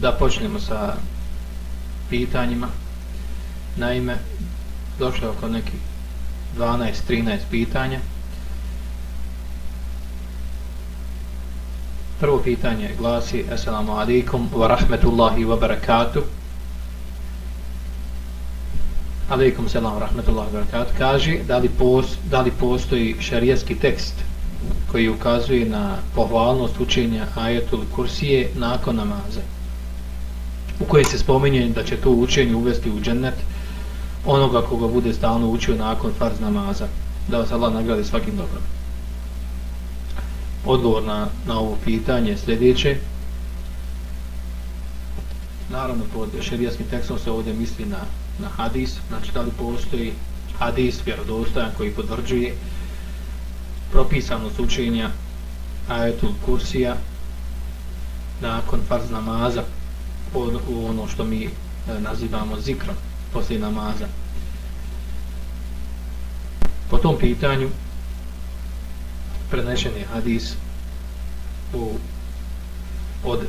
da počnemo sa pitanjima. Naime, došlo je oko nekih 12-13 pitanja. Prvo pitanje glasi Assalamu alaikum wa rahmetullahi wa barakatuh. Alaikum selam wa rahmetullahi wa barakatuh. Kaže da li, post, da li postoji šarijetski tekst koji ukazuje na pohvalnost učenja ajetul kursije nakon namaza u kojoj se spominje da će to učenje uvesti u džennet onoga koga bude stalno učio nakon farz namaza da vas Allah nagradi svakim dobrom. Odgovor na, na ovo pitanje je sljedeće. Naravno pod šerijaskim tekstom se ovdje misli na, na hadis. Znači da li postoji hadis vjerodostojan koji potvrđuje propisanost učenja ajetul kursija nakon farz namaza? od, u ono što mi e, nazivamo zikrom poslije namaza. Po tom pitanju prenešen je hadis u, od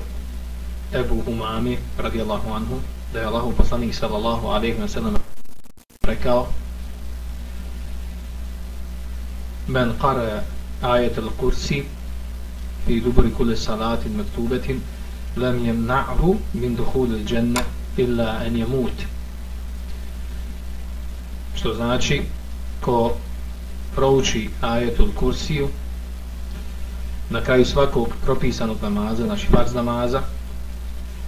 Ebu Umami radijallahu anhu da je Allahu poslanik sallallahu alaihi wa sallam rekao men qara ajet al kursi fi dubri kule salatin metubetin lam na'hu min duhul dženne illa en jemut što znači ko prouči ajetul kursiju na kraju svakog propisanog namaza, znači farz namaza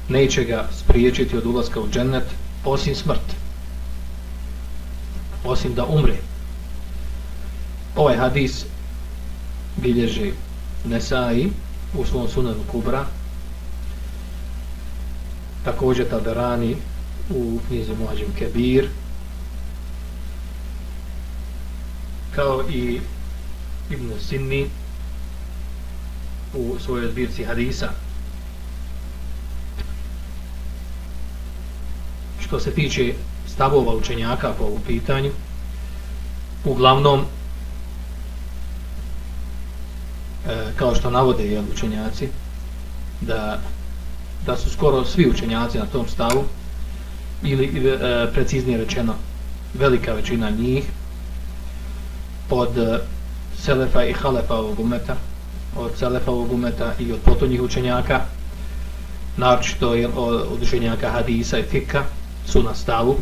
neće ga spriječiti od ulaska u džennet osim smrt osim da umre. Ovaj hadis bilježi Nesai u svom sunanu Kubra također Taberani u knjizi Muhađim Kebir kao i Ibn Sinni u svojoj zbirci hadisa. Što se tiče stavova učenjaka po ovom pitanju uglavnom e, kao što navode jel, učenjaci da, da su skoro svi učenjaci na tom stavu ili e, preciznije rečeno velika većina njih od e, Selefa i Halefa ovog umeta od Selefa ovog umeta i od potonjih učenjaka naročito je od učenjaka Hadisa i Fika su na stavu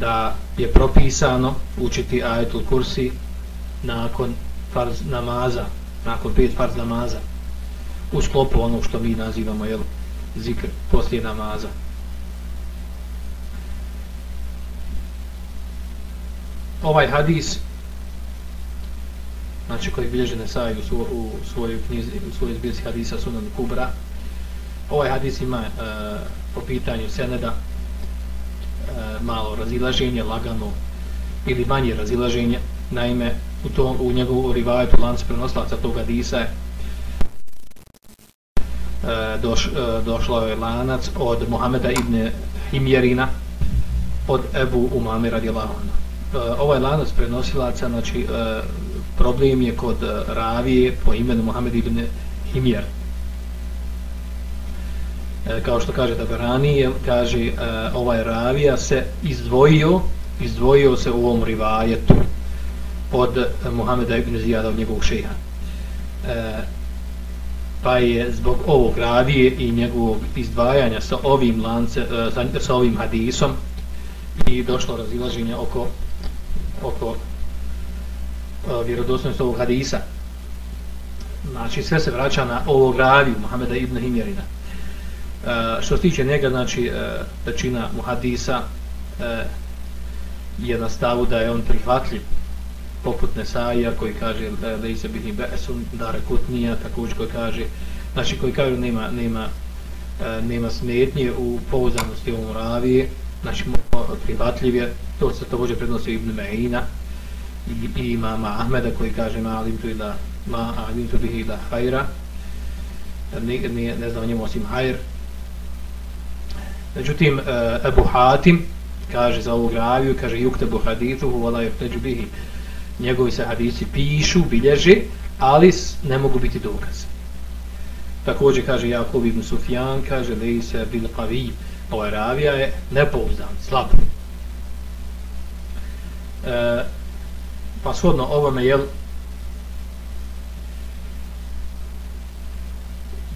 da je propisano učiti ajetul kursi nakon farz namaza nakon pet farz namaza u sklopu onog što mi nazivamo jel, zikr poslije namaza. Ovaj hadis znači koji bilježe Nesaj u, svo, u svojoj knjizi u svojoj zbirci hadisa Sunan Kubra ovaj hadis ima e, po pitanju Seneda e, malo razilaženje lagano ili manje razilaženje. Naime u, to, u njegovu rivajetu lancu prenoslaca tog hadisa je E, doš, e, došlo je lanac od Muhameda ibn Himjerina od Ebu Umami radijallahu ovaj lanac prenosilaca znači problem je kod ravije po imenu Muhammed ibn Himjer kao što kaže Taberani kaže ovaj ravija se izdvojio izdvojio se u ovom rivajetu od Muhameda ibn Zijada od njegovog šeha. Pa je zbog ovog radije i njegovog izdvajanja sa ovim lance, e, sa, ovim hadisom i došlo razilaženje oko oko e, vjerodostojnosti ovog hadisa. Znači sve se vraća na ovog radiju Muhameda ibn Himjerina. E, što se tiče njega, znači e, većina muhadisa e, je na stavu da je on prihvatljiv poput Nesaija koji kaže eh, da se bihi besun dare kutnija također koji kaže znači koji kaže nema nema eh, nema smetnje u pouzdanosti ovom ravije znači prihvatljiv je. To se također prednosi Ibn Meina i, i imama Ahmeda koji kaže ma alim tu ila ma alim tu bihi ila hajra ne, ne, ne znam njemu osim hajr. Međutim eh, Ebu Hatim kaže za ovu raviju kaže yuktabu hadithu wala yukteđu bihi njegovi se hadisi pišu, bilježe, ali ne mogu biti dokaz. također kaže Jakub ibn Sufjan kaže Lejse bil Qavi ovaj ravija je nepouzdan, slab e, pa shodno ovome jel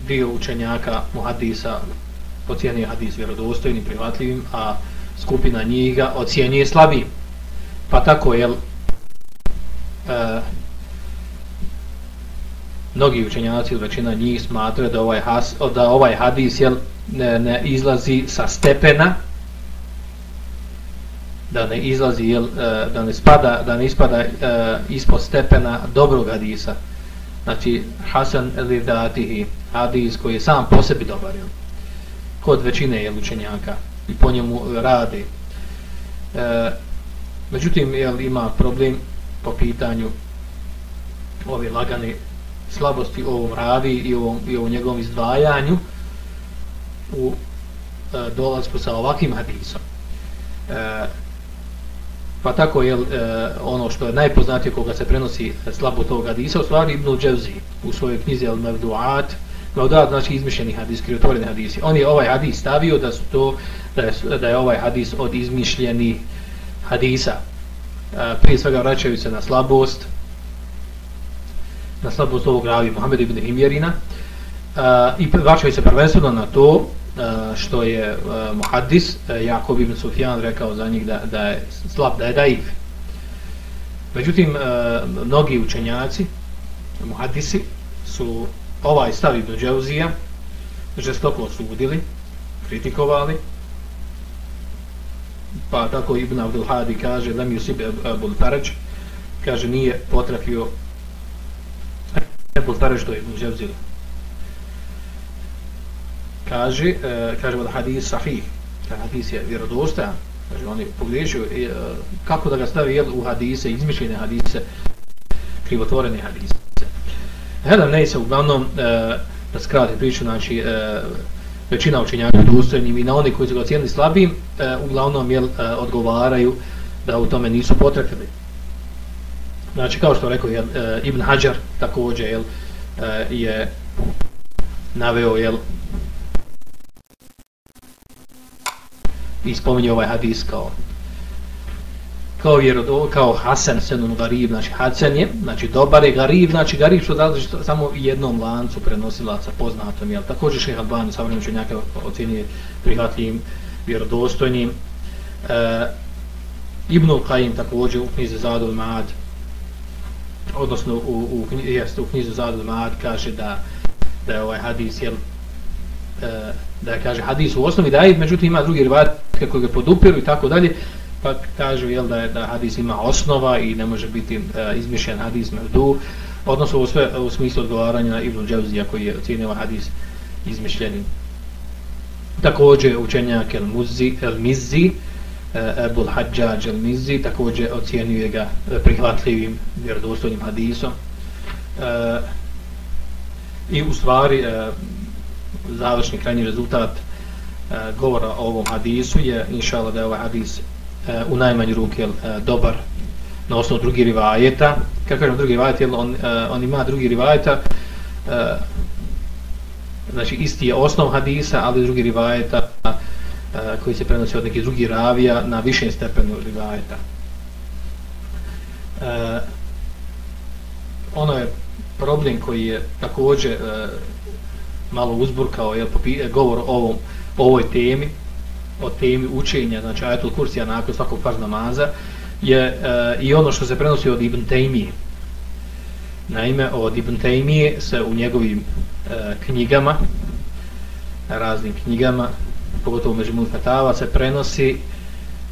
dio učenjaka muhadisa ocijenio hadis vjerodostojnim, prihvatljivim, a skupina njih ga ocijenije slabim. Pa tako, jel, e, mnogi učenjaci ili većina njih smatra da ovaj, has, da ovaj hadis jel, ne, ne izlazi sa stepena da ne izlazi jel, e, da ne spada da ne ispada e, ispod stepena dobrog hadisa. Znači Hasan ili Datihi hadis koji je sam po sebi dobar jel, kod većine jel, učenjaka i po njemu rade. E, međutim jel, ima problem po pitanju ove lagane slabosti u ovom ravi i u, i u njegovom izdvajanju u e, dolazku sa ovakvim hadisom. E, pa tako je e, ono što je najpoznatije koga se prenosi slabo tog hadisa, u stvari Ibn Dževzi u svojoj knjizi Al Mevduat, Mevduat znači izmišljeni hadis, kriotvoreni hadisi. On je ovaj hadis stavio da su to da je, da je ovaj hadis od izmišljenih hadisa. Prije svega vraćaju se na slabost, na slabost ovog ravi Muhammed ibn Himjerina i vraćaju se prvenstveno na to što je uh, muhaddis Jakob ibn Sufjan rekao za njih da, da je slab, da je daif. Međutim, mnogi učenjaci, muhaddisi, su ovaj stav ibn Džauzija žestoko osudili, kritikovali, pa tako Ibn Abdul Hadi kaže, da mi Yusib Abul Faraj, kaže, nije potrafio Ebu Zare to je Ibn Ževzir. Kaže, e, kaže da hadis sahih, ta hadis je vjerodostajan, kaže on je pogriješio, e, kako da ga stavi jel, u hadise, izmišljene hadise, krivotvorene hadise. Hedam ne se uglavnom, e, da skrati priču, znači, e, većina učenjaka dostojnim i na oni koji su ga ocijenili slabim, e, uglavnom jel, e, odgovaraju da u tome nisu potrebili. Znači, kao što rekao jel, e, Ibn Hajar, također, jel, e, je naveo, jel, i spominje ovaj hadis kao kao vjerodo, kao Hasan senun garib, znači Hasan je, znači dobar je garib, znači garib što dali samo jednom lancu prenosilaca poznatom, jel, također šeha Albani, savremeno čenjaka ocjenije prihvatljivim, vjerodostojnim. E, Ibnul Qajim također u knjizi Zadul Mad, odnosno u, u, jest, u knjizu Zadul Maad kaže da, da je ovaj hadis jel, e, da je kaže hadis u osnovi daje, međutim ima drugi rivat kako ga podupiru i tako dalje pa kažu jel, da je da hadis ima osnova i ne može biti e, izmišljen hadis merdu, odnosno u, sve, u smislu odgovaranja na Ibn Dževzija koji je ocijenio hadis izmišljenim. Također učenjak El, Muzi, El Mizzi e, Ebul Hadžađ El Mizzi, također ocijenio ga prihvatljivim vjerodostojnim hadisom. E, i u stvari e, završni krajnji rezultat e, govora o ovom hadisu je inšala da je ovaj hadis e, u najmanju ruke e, dobar na osnovu drugih rivajeta kako kažem drugi rivajet on, e, on ima drugi rivajeta e, znači isti je osnov hadisa ali drugi rivajeta e, koji se prenosi od nekih drugih ravija na višem stepenu rivajeta. E, ono je problem koji je također e, malo uzburkao je govor o ovom, o ovoj temi, o temi učenja, znači ajetul kursija nakon svakog farz namaza, je e, i ono što se prenosi od Ibn Taymije. Naime, od Ibn Taymije se u njegovim e, knjigama, raznim knjigama, pogotovo među Mulfatava, se prenosi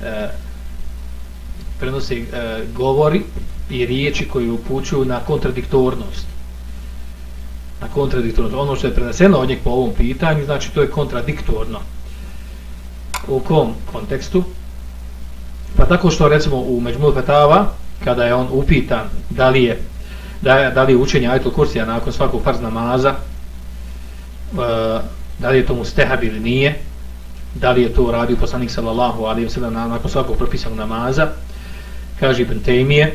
e, prenosi e, govori i riječi koji upućuju na kontradiktornost. Na kontradiktornost. Ono što je preneseno od njeg po ovom pitanju, znači to je kontradiktorno. U kom kontekstu? Pa tako što recimo u Međmul Fetava, kada je on upitan da li je, da, da li je učenje ajtul kursija nakon svakog farz namaza, e, da li je to mu stehab ili nije, da li je to radio poslanik sallallahu alaihi wa sallam nakon svakog propisanog namaza kaže Ibn Taymije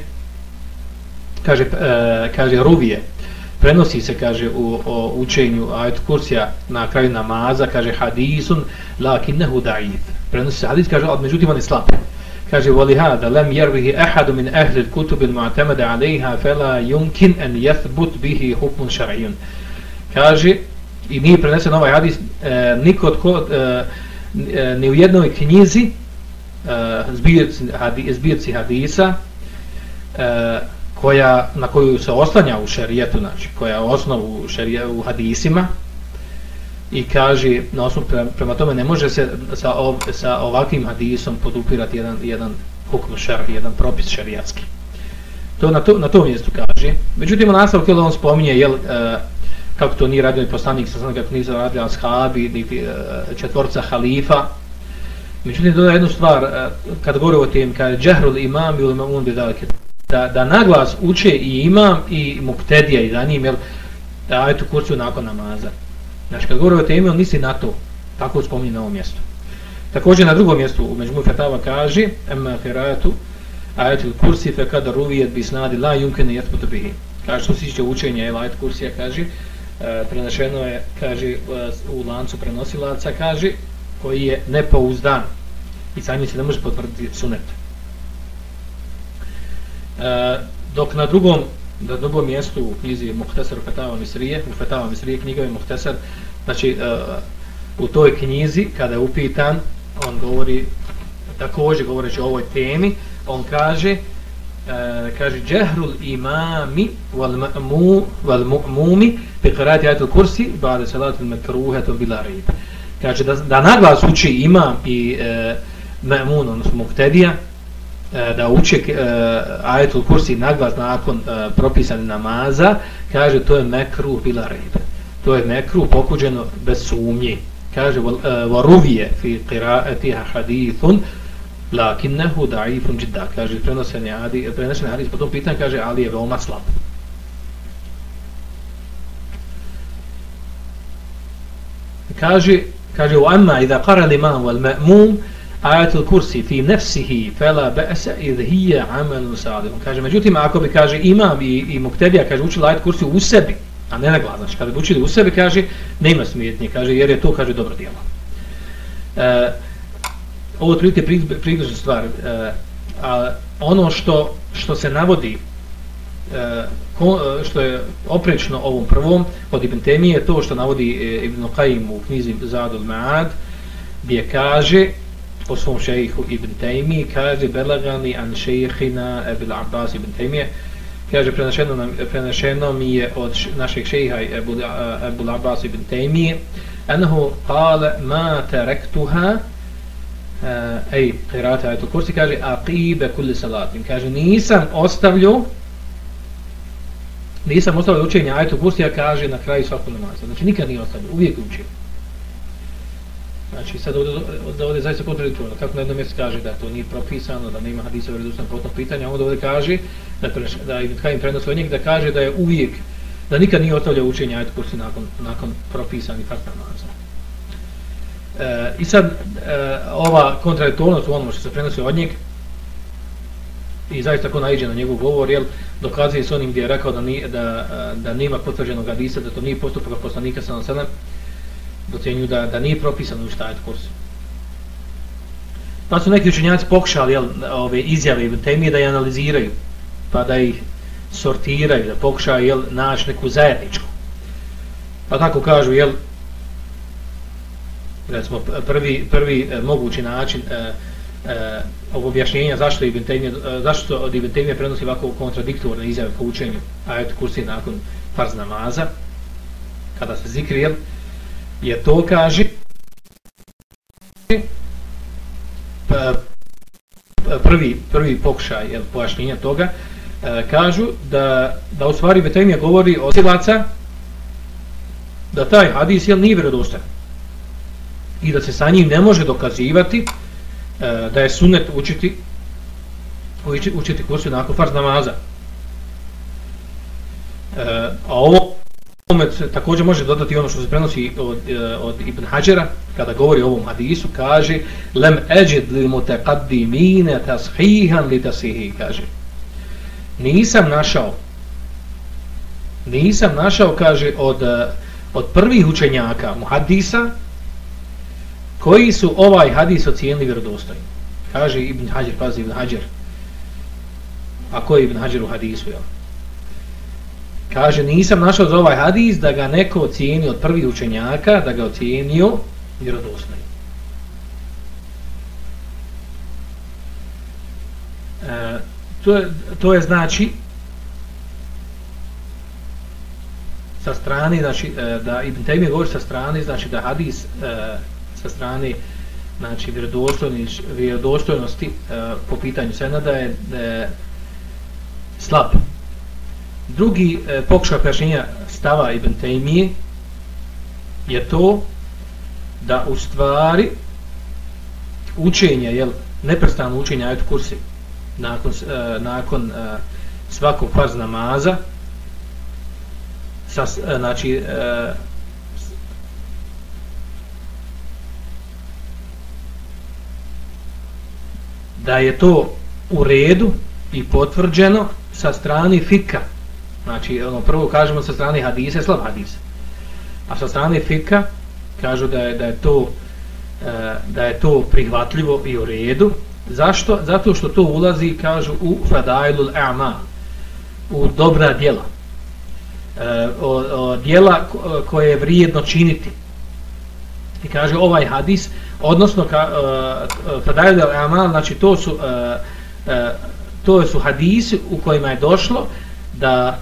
kaže, e, kaže Ruvije prenosi se, kaže, u o učenju ajet kursija na kraju namaza, kaže, hadisun lakinnehu da'if. Prenosi se hadis, kaže, od međutim on je slab. Kaže, voli hada, lem jervihi ehadu min ahli kutubil mu'tamada alejha, fela yumkin en jethbut bihi hukmun šar'ijun. Kaže, i nije prenesen ovaj hadis, e, niko tko, e, e, ni u jednoj knjizi, e, zbirci, hadi, zbirci hadisa, e, koja, na koju se oslanja u šerijetu, znači, koja je osnovu u, šerije, u hadisima, i kaže, na osnovu, prema, prema tome ne može se sa, ov, sa ovakvim hadisom podupirati jedan, jedan hukm šer, jedan propis šerijatski. To na, to na tom mjestu kaže. Međutim, u nastavku on spominje, jel, e, kako to nije radio poslanik, sa znam kako nije radio ashabi, niti e, četvorca halifa. Međutim, dodaje jednu stvar, e, kada govori o tem, kaže, džehrul imam ili imam bi dalike, da, da naglas uče i imam i muktedija i za njim, jel, da ajetu kurciju nakon namaza. Znači, kad govori o temi, on misli na to, tako spominje na ovom mjestu. Također na drugom mjestu, u Međmu Fetava kaže, emma Feratu ajetu kursi fe kada ruvijet bi snadi la yumkene jetputu bihi. Kaže, što se učenja, jel, ajetu kursija kaže, e, prenašeno je, kaže, u lancu prenosilaca, kaže, koji je nepouzdan i sa njim se ne može potvrditi sunet. E, dok na drugom na drugom mjestu u knjizi Muhtesar Fetava Misrije, u Fetava Misrije knjiga Muhtesar, znači uh, u toj knjizi kada je upitan, on govori također govoreći o ovoj temi, on kaže uh, kaže džehrul imami wal ma'mu wal mu'mumi bi qira'ati ayatul kursi ba'da salati al-makruha bila rib. Kaže da, da naglas uči imam i uh, ma'mun odnosno muktedija E, da uče e, ajetul kursi naglas nakon propisanih propisane namaza, kaže to je mekruh bila rejbe. To je mekruh pokuđeno bez sumnje. Kaže, varuvije fi qiraatiha hadithun, lakinnehu da'ifun jidda. Kaže, prenosen je adi, prenesen hadis po tom pitanju, kaže, ali je veoma slab. Kaže, kaže, u amma idha qara l'imam wal ma'mum, ajatul kursi fi nefsihi fela ba'sa idh hiya amalun salih. Kaže međutim ako bi kaže imam i i muktedija kaže uči ajat kursi u sebi, a ne na glas, znači kada bi učili u sebi kaže nema smetnje, kaže jer je to kaže dobro djelo. E, ovo otprilike približna stvar. E, a ono što što se navodi e, ko, e, što je oprečno ovom prvom od Ibn Temije to što navodi e, Ibn Qayyim u knjizi Zadul Ma'ad gdje kaže po svom šejhu Ibn Taymi, kaže belagani an šejhina Ebil Abbas Ibn Taymi, kaže prenašeno, nam, prenašeno mi je od našeg šejha Ebu, Abbas Ibn Taymi, anahu kale ma terektuha, eh, ej, kirata ajetu kursi, kaže aqibe kulli salatin, kaže nisam ostavlju nisam ostavio učenje ajetu kursi, kaže na kraju svakog namaza, znači nikad nije ostavio, uvijek učio. Znači, sad ovdje, ovdje, ovdje zaista kontradiktorno, kako na jednom mjestu kaže da to nije propisano, da nema hadisa u redusnom potnom pitanja, onda ovdje kaže, da, da Ibn Kajim prenosi od njeg, da kaže da je uvijek, da nikad nije ostavljao učenje ajit kursi nakon, nakon propisani fakt namaza. E, I sad, e, ova kontradiktornost u onom što se prenosi od njeg, i zaista ko naiđe na njegov govor, jel, dokazuje s onim gdje je rekao da, ni, da, da nema potvrđenog hadisa, da to nije postupak poslanika sa naselem, docenju da, da nije propisano u štajet kursu. Pa su neki učenjaci pokušali jel, ove izjave Ibn temije da je analiziraju, pa da ih sortiraju, da pokušaju jel, naći neku zajedničku. Pa tako kažu, jel, recimo, prvi, prvi e, mogući način e, e, ovog objašnjenja zašto, Ibn Temije, e, zašto od Ibn Temije prenosi ovako kontradiktorne izjave po učenju ajet kursi nakon farz namaza, kada se zikri, jel, je to kaže pa, pa prvi prvi pokušaj je pojašnjenja toga e, kažu da da u stvari Betemija govori o silaca da taj hadis je nije vjerodostan i da se sa njim ne može dokazivati e, da je sunnet učiti učiti kursu nakon farz namaza. E, a ovo tome također može dodati ono što se prenosi od, e, od Ibn Hajera, kada govori o ovom hadisu, kaže lem eđed li mutaqaddimine tashihan li tasihi, kaže. Nisam našao nisam našao, kaže, od, e, od prvih učenjaka muhadisa, koji su ovaj hadis ocijenili vjerodostojnim. Kaže Ibn Hajar, pazi Ibn Hajar. A ko je Ibn Hajar u hadisu, jel? Kaže, nisam našao za ovaj hadis da ga neko ocijeni od prvih učenjaka, da ga ocijenio vjerodostojnim. E, to, je, to je znači sa strane, znači, e, da Ibn Taymi govori sa strane, znači da hadis e, sa strane znači vjerodostojnosti e, po pitanju senada je, je slab. Drugi e, pokušaj pojašnjenja stava Ibn Taymije je to da u stvari učenje, jel, neprestano učenje ajet kursi nakon, e, nakon e, svakog farz namaza sa, e, znači e, da je to u redu i potvrđeno sa strane fika. Znači, ono, prvo kažemo sa strane hadise, slab hadis. A sa strane fika kažu da je, da je to e, da je to prihvatljivo i u redu. Zašto? Zato što to ulazi, kažu, u fadailul a'ma, u dobra djela. E, o, o, djela koje je vrijedno činiti. I kaže ovaj hadis, odnosno ka, uh, znači to su e, e, to su hadisi u kojima je došlo da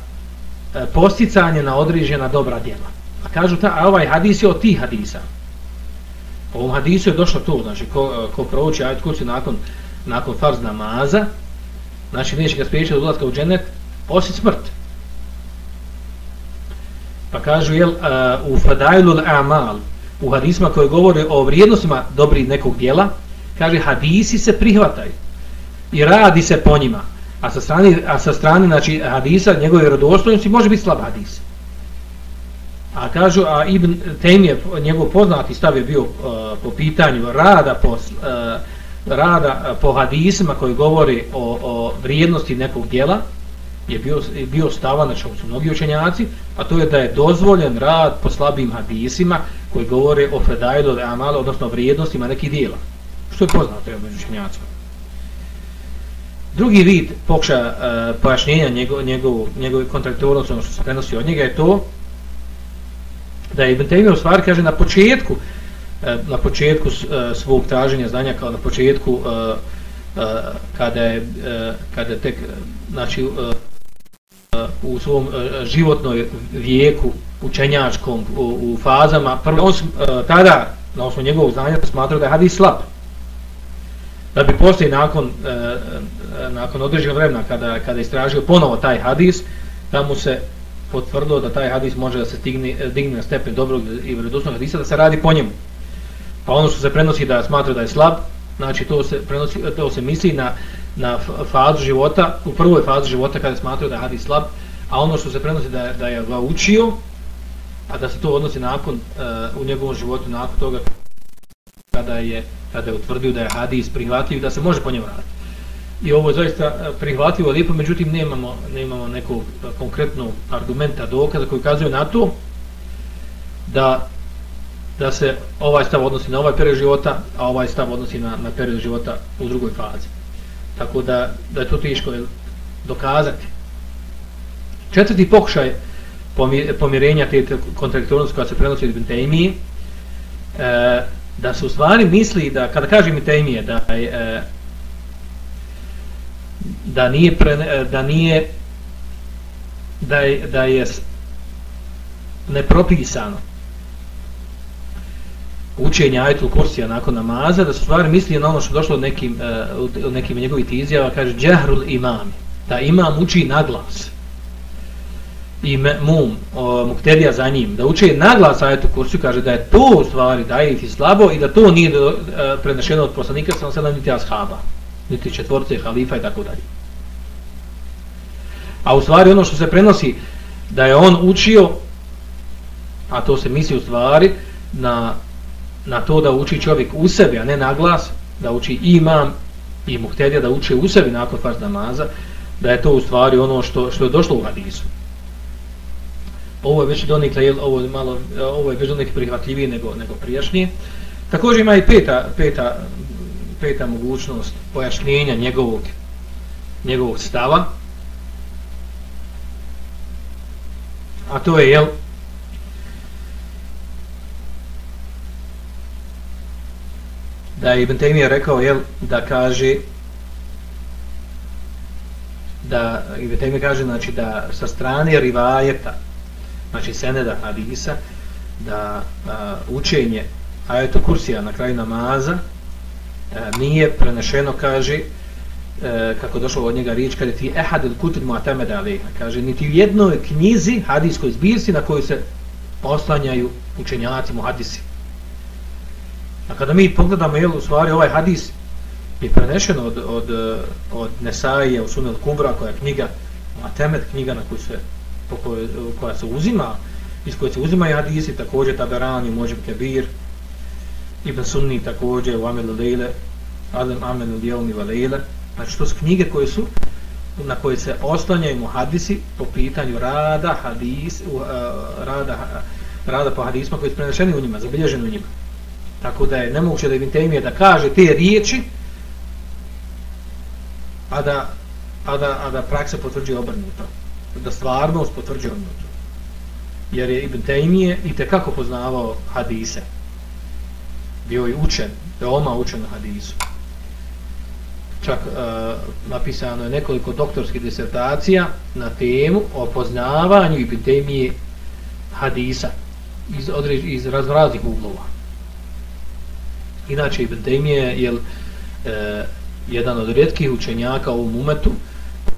E, posticanje na određena dobra djela. A kažu ta, a ovaj hadis je od tih hadisa. Po ovom hadisu je došlo to, znači ko, e, ko prouči ajet kursi nakon, nakon farz namaza, znači neće ga spriječiti od ulazka u dženet, osim smrt. Pa kažu, jel, uh, u Fadailul Amal, u hadisma koje govore o vrijednostima dobrih nekog dijela, kaže hadisi se prihvataju i radi se po njima. A sa strane, a sa strane znači, hadisa, njegove rodostojnosti, može biti slab hadis. A kažu, a Ibn Tem je, njegov poznati stav je bio uh, po pitanju rada po, uh, rada po hadisima koji govori o, o vrijednosti nekog dijela, je bio, je bio stavan, znači su mnogi učenjaci, a to je da je dozvoljen rad po slabim hadisima koji govore o fedajlu amalo, odnosno vrijednostima nekih dijela. Što je poznato je među učenjacima. Drugi vid pokuša uh, pojašnjenja njegov, njegov, njegove kontraktornosti, ono što se prenosi od njega, je to da je Ibn Taymiyyah u stvari kaže na početku uh, na početku uh, svog traženja znanja kao na početku uh, uh, kada je uh, kada je tek znači uh, u svom uh, životnoj vijeku učenjačkom u, u fazama prvo on uh, tada na osnovu njegovog znanja smatrao da je hadis slab da bi poslije nakon e, nakon određenog vremena kada, kada je istražio ponovo taj hadis da mu se potvrdilo da taj hadis može da se digni, eh, digne na stepen dobrog i vredosnog hadisa da se radi po njemu. Pa ono što se prenosi da smatra da je slab znači to se prenosi to se misli na na fazu života, u prvoj fazi života kada smatrao da je hadis slab, a ono što se prenosi da da je ga učio, a da se to odnosi nakon uh, u njegovom životu nakon toga kada je kada je utvrdio da je hadis prihvatljiv da se može po njemu raditi. I ovo je zaista e, prihvatljivo lijepo, međutim nemamo nemamo nekog konkretnu konkretnog argumenta dokaza koji kazuje na to da da se ovaj stav odnosi na ovaj period života, a ovaj stav odnosi na, na period života u drugoj fazi. Tako da, da je to teško dokazati. Četvrti pokušaj pomirenja te kontradiktornosti koja se prenosi od Ibn e, da se u stvari misli da, kada kaže Ibn da je e, da nije pre, e, da nije da je, da je nepropisano učenje ajetul kursija nakon namaza, da su stvari misli na ono što došlo od nekim, e, od nekim njegovih izjava, kaže džahrul imam, da imam uči naglas i mum, o, muktedija za njim, da uči naglas ajetu kursu, kaže da je to u stvari da je slabo i da to nije uh, prenešeno od poslanika, sa sedam niti ashaba, niti četvorce halifa i tako dalje. A u stvari ono što se prenosi, da je on učio, a to se misli u stvari, na na to da uči čovjek u sebi, a ne na glas, da uči imam i muhtedija da uči u sebi nakon farz namaza, da je to u stvari ono što, što je došlo u hadisu ovo je već donekle, jel, ovo, malo, ovo je već donekle prihvatljivije nego, nego prijašnje. Također ima i peta, peta, peta mogućnost pojašnjenja njegovog, njegovog stava. A to je, jel, da je Ibn Taymije rekao, jel, da kaže, da Ibn Taymije kaže, znači, da sa strane rivajeta, znači seneda hadisa, da a, učenje ajeta kursija na kraju namaza a, nije prenešeno, kaže, a, e, kako došlo od njega riječ, kada ti ehad il kutil mu'atameda aliha, kaže, niti u jednoj knjizi hadijskoj zbirci na kojoj se oslanjaju učenjaci muhadisi. A kada mi pogledamo, jel, u stvari, ovaj hadis je prenešen od, od, od Nesaije u Sunel Kubra, koja je knjiga, a temet knjiga na koju se, po kojoj, e, koja se uzima, iz koje se uzimaju hadisi, također Taberani, Mođib Kebir, Ibn Sunni također, u Amelu Lejle, Adem Amelu Lijelmi Valejle, znači to su knjige koje su, na koje se oslanjaju mu hadisi po pitanju rada, hadis, uh, rada, rada po hadisma koji su prenešeni u njima, zabilježeni u njima. Tako da je nemoguće da Ibn Taymije da kaže te riječi, a da, a da, a da praksa potvrđuje obrnuto. Da stvarnost potvrđuje obrnuto. Jer je Ibn Taymije i tekako poznavao hadise. Bio je učen, veoma učen na hadisu. Čak e, napisano je nekoliko doktorskih disertacija na temu o poznavanju Ibn Taymije hadisa iz, određ, iz razvraznih uglova. Inače, Ibn je e, jedan od redkih učenjaka u ovom umetu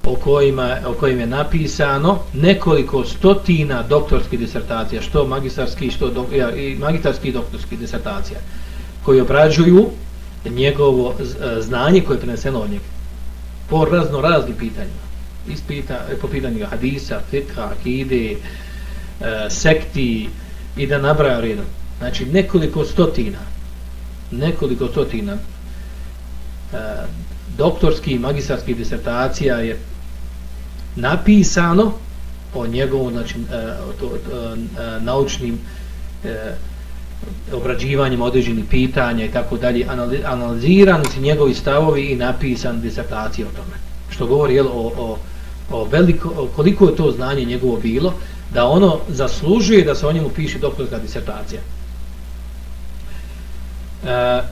o, kojima, o kojim je napisano nekoliko stotina doktorskih disertacija, što magistarski, što do, ja, i magistarski i doktorski disertacija, koji obrađuju njegovo e, znanje koje je preneseno od njega po razno raznim pitanjima. Ispita, po pitanju hadisa, fitka, akide, e, sekti i da nabraja redom. Znači nekoliko stotina nekoliko stotina e, doktorski i magistarski disertacija je napisano o njegovom znači, e, to, to, e, naučnim e, obrađivanjem određenih pitanja i tako dalje, analizirani su njegovi stavovi i napisan disertacija o tome. Što govori jel, o, o, o, veliko, o koliko je to znanje njegovo bilo, da ono zaslužuje da se o njemu piše doktorska disertacija. E,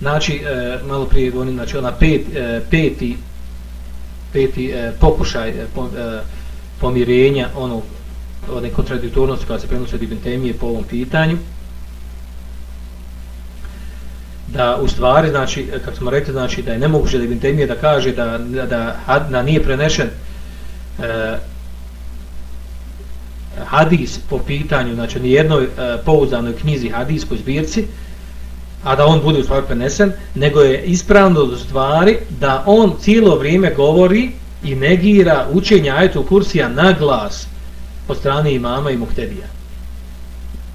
znači, e, malo prije govorim, znači ona pet, e, peti, peti e, pokušaj e, po, e, pomirenja onog one kontradiktornosti koja se prenosi od Ibn Temije po ovom pitanju. Da u stvari, znači, e, kako smo rekli, znači da je nemoguće da Ibn Temije da kaže da, da, da, nije prenešen e, hadis po pitanju, znači ni jednoj e, pouzdanoj knjizi hadiskoj zbirci, a da on bude u stvari prenesen, nego je ispravno do stvari da on cijelo vrijeme govori i negira učenja ajetu kursija na glas od strane imama i muhtedija.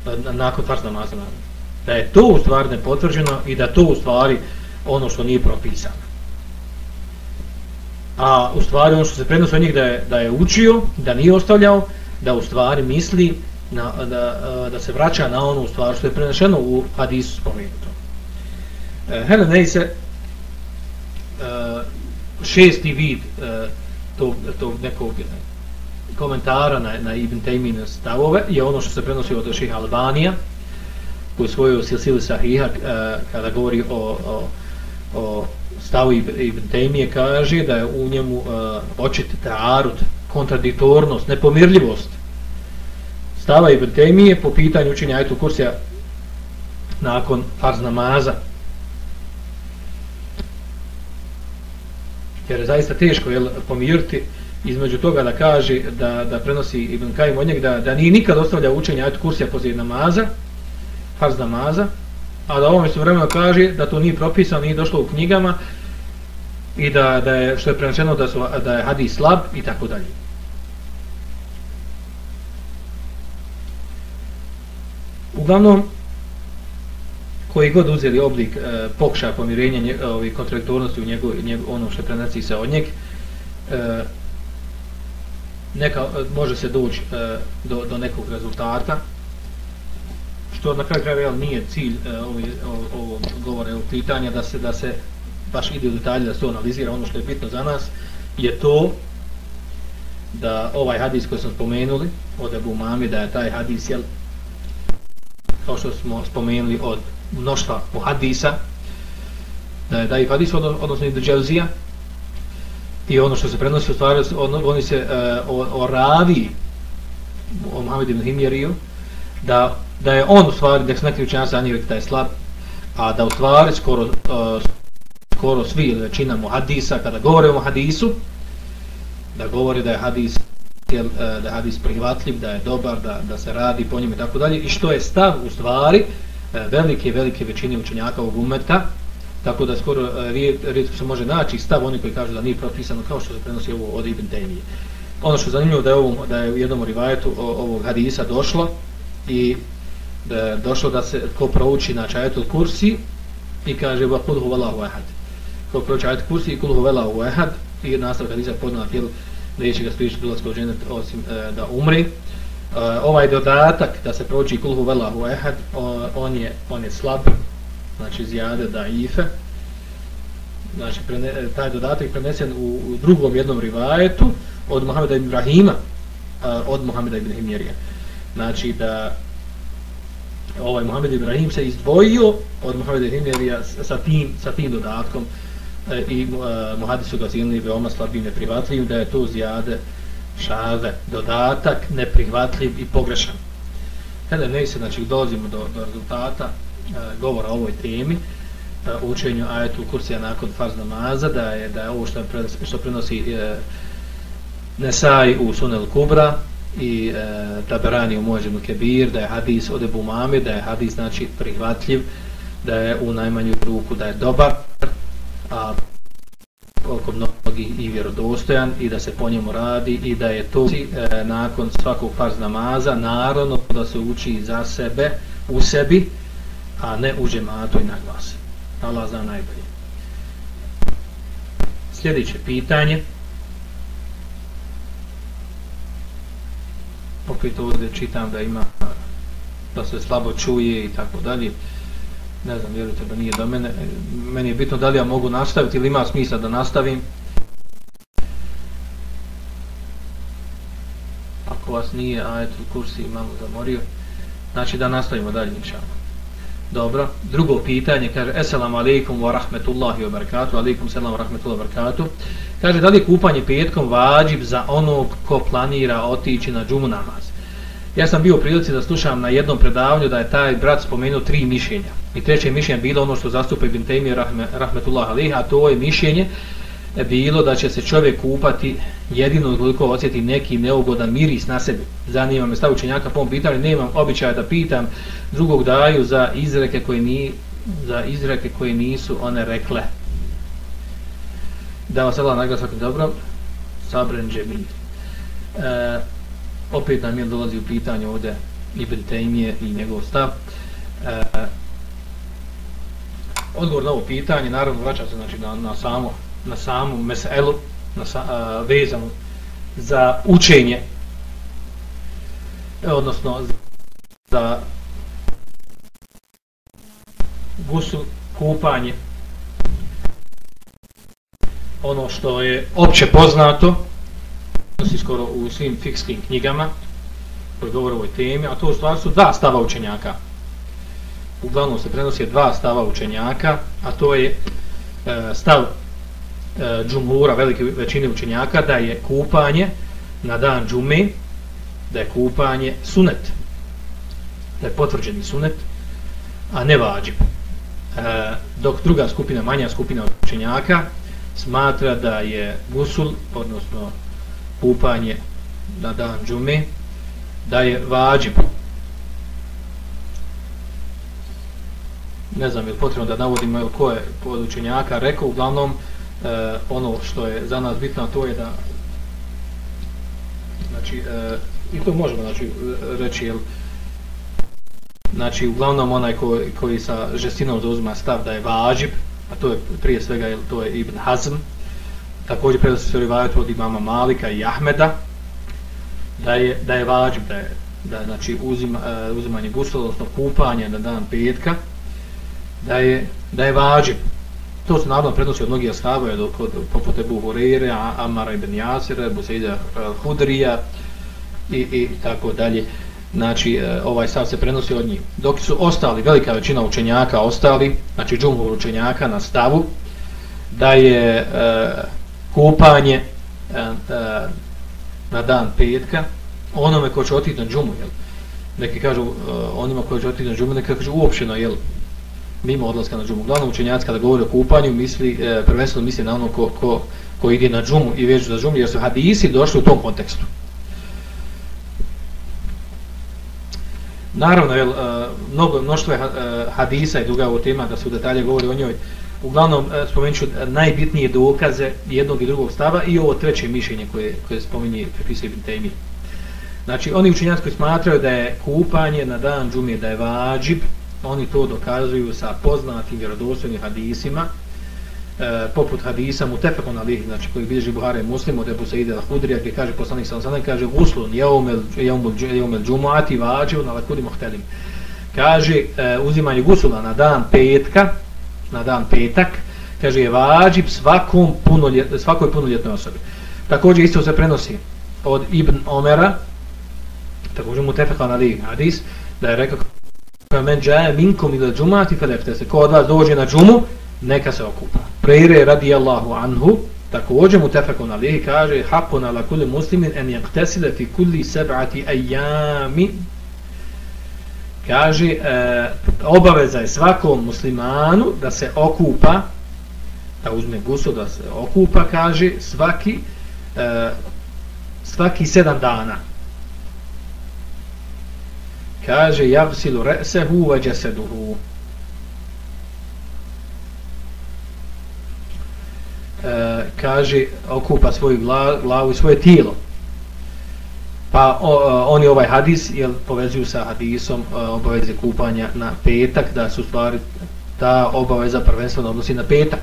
Pa nakon farz namaza. Da je to u stvari nepotvrđeno i da to u stvari ono što nije propisano. A u stvari ono što se prenosi od njih da je, da je učio, da nije ostavljao, da u stvari misli na, da, da se vraća na ono u stvar što je prenešeno u hadisu spomenuto. E, Helen Neise, e, šesti vid e, tog, tog nekog komentara na, na Ibn Taymin stavove je ono što se prenosi od ših Albanija koji svoju silsilu sahiha kada govori o, o, o stavu Ibn Taymije kaže da je u njemu očit ta'arud kontradiktornost, nepomirljivost stava Ibn Taymije po pitanju učenja ajtu kursija nakon farz namaza. Jer je zaista teško jel, pomiriti između toga da kaže da, da prenosi Ibn Kajim od njeg da, da nije nikad ostavlja učenja ajtu kursija poslije namaza, farz namaza, a da ovom isto kaže da to nije propisano, nije došlo u knjigama i da, da je, što je prenačeno da, su, da je hadis slab i tako dalje. uglavnom koji god uzeli oblik e, pokušaja pomirenja nje, e, ovih kontradiktornosti u njegov, njegov, ono što prenosi se od njeg e, neka, e, može se doći e, do, do nekog rezultata, što na kraju krajeva nije cilj e, ovog ovo, govore o pitanja da se da se baš ide u detalje da se to analizira. Ono što je bitno za nas je to da ovaj hadis koji smo spomenuli od Abu Mami da je taj hadis jel, kao što smo spomenuli od mnoštva u hadisa da je taj hadis odnosno od Dželzija i ono što se prenosi u stvari on, oni se uh, o, o ravi o Muhammed ibn Himjeriju da, da je on u stvari da se neki učenjaci za njih da je slab a da u stvari skoro uh, skoro svi većina mu hadisa kada govore o hadisu da govori da je hadis e, da je hadis prihvatljiv, da je dobar, da, da se radi po njemu i tako dalje i što je stav u stvari E, velike, velike većine učenjaka ovog umeta tako da skoro e, rijetko se može naći stav oni koji kažu da nije propisano kao što se prenosi ovo od Ibn Temije. Ono što je zanimljivo da je, ovom, da je u jednom rivajetu ovog hadisa došlo i da došlo da se ko prouči znači, na čajetu kursi i kaže va kudhu huvallahu ehad. Ko prouči ajet kursi i kudhu huvallahu ehad i nastavak hadisa podnala tijelu neće ga spriječiti dolazko u dženet osim e, da umri. Eh, ovaj dodatak da se proči kulhu velahu ehad on je, on je slab znači zijade da ife. Znači prene, eh, taj dodatak prenesen u, u drugom jednom rivajetu od Muhameda ibn Ibrahima eh, od Muhameda ibn Himjerija znači da ovaj Muhammed Ibrahim se izdvojio od Muhameda ibn Himjerija sa tim, sa tim dodatkom i uh, Muhadi su ga zilni veoma slabim neprivatljivim da je to zijade šave dodatak neprihvatljiv i pogrešan. Kada ne se znači dolazimo do, do rezultata E, govora o ovoj temi e, u učenju ajetu kursija nakon farz namaza da je da je ovo što, što prenosi e, Nesaj u Sunel Kubra i e, Taberani u Mođenu Kebir da je hadis od Ebu Mame da je hadis znači prihvatljiv da je u najmanju ruku da je dobar a koliko mnogi i vjerodostojan i da se po njemu radi i da je to e, nakon svakog farz namaza naravno da se uči za sebe u sebi a ne u džematu i na glas. Allah zna najbolje. Sljedeće pitanje. Opet ovdje čitam da ima da se slabo čuje i tako dalje. Ne znam, vjerujte da nije do mene. E, meni je bitno da li ja mogu nastaviti ili ima smisla da nastavim. Ako vas nije, a eto, kursi imamo zamorio. Znači da nastavimo dalje, inšalama. Dobro, drugo pitanje, kaže Esselamu alaikum wa rahmetullahi wa barakatuh, alaikum selam wa rahmetullahi wa barakatuh. Kaže, da li je kupanje petkom vađib za onog ko planira otići na džumu namaz? Ja sam bio u prilici da slušam na jednom predavanju da je taj brat spomenuo tri mišljenja. I treće mišljenje bilo ono što zastupa Ibn Taymi rahmetullahi alaihi, a to je mišljenje bilo da će se čovjek kupati jedino ukoliko osjeti neki neugodan miris na sebi. Zanima me stav učenjaka po ovom pitanju, nemam običaja da pitam drugog daju za izreke koje, ni, za izreke koje nisu one rekle. Da vas Allah naglasak dobro, sabren džemil. E, opet nam je dolazi u pitanje ovdje Ibn Tejmije i njegov stav. E, odgovor na ovo pitanje, naravno vraća se znači, na, na samo na samu meselu na sa, a, vezanu za učenje e, odnosno za gusu kupanje ono što je opće poznato nosi skoro u svim fikskim knjigama koji govore o ovoj temi, a to u stvari su dva stava učenjaka. Uglavnom se prenosi dva stava učenjaka, a to je e, stav e, džumura, velike većine učenjaka, da je kupanje na dan džume, da je kupanje sunet, da je potvrđeni sunet, a ne vađib. E, dok druga skupina, manja skupina učenjaka, smatra da je gusul, odnosno kupanje na dan džume, da je vađib. Ne znam, je potrebno da navodimo ko je od učenjaka rekao, uglavnom, e, ono što je za nas bitno to je da znači e, i to možemo znači reći jel znači uglavnom onaj ko, koji sa žestinom zauzima stav da je važib a to je prije svega jel, to je Ibn Hazm također predo se rivajet od imama Malika i Ahmeda da je, da je vađib, da je da znači uzima, uh, uzimanje gusla, odnosno kupanje na dan petka, da je, da je vađib. To se naravno prenosi od mnogih ashaba, poput Ebu Hurere, Amara ibn Jasira, Ebu e, Hudrija i, i tako dalje. Znači, e, ovaj stav se prenosi od njih. Dok su ostali, velika većina učenjaka ostali, znači džumhur učenjaka na stavu, da je uh, kupanje e, e, na dan petka, onome ko će otići na džumu, jel? neki kažu e, onima koji će otići na džumu, neki kažu uopšteno, jel? mimo odlaska na džumu. Uglavnom učenjac kada govori o kupanju, misli, e, prvenstveno misli na ono ko, ko, ko ide na džumu i vežu za džumu, jer su hadisi došli u tom kontekstu. Naravno, jel, mnogo, mnoštvo je hadisa i druga ovo tema da su detalje govori o njoj. Uglavnom, e, spomenut ću e, najbitnije dokaze jednog i drugog stava i ovo treće mišljenje koje, koje spominje Fefisa ibn Taymi. Znači, oni učenjaci koji smatraju da je kupanje na dan džumije, da je vađib, oni to dokazuju sa poznatim vjerodostojnim hadisima, e, poput hadisa Mutefekon alih, znači koji bilježi Buhara i Muslim od Ebu Saide al-Hudrija, gdje kaže poslanik sam sada, kaže uslun jeumel, jeumel, jeumel džumuati vađiv na lakudi mohtelim. Kaže, e, uzimanje gusula na dan petka, na dan petak, kaže je vađib svakom punoljet, svakoj punoljetnoj osobi. Također isto se prenosi od Ibn Omera, također mu tefekan ali hadis, da je rekao kao men džaje minkom ila džumati felefte se, ko od vas dođe na džumu, neka se okupa. Prejre radi Allahu anhu, također mu tefekan ali kaže hakun ala kulli muslimin en jaktesile fi kulli seb'ati ajami kaže e, obaveza je svakom muslimanu da se okupa da uzme gusu da se okupa kaže svaki e, svaki sedam dana. Kaže javsilu re'sehu ve jasaduhu. E, kaže okupa svoju glavu i svoje tijelo pa o, oni ovaj hadis jel, povezuju sa hadisom o, obaveze kupanja na petak da su stvari ta obaveza prvenstveno odnosi na petak.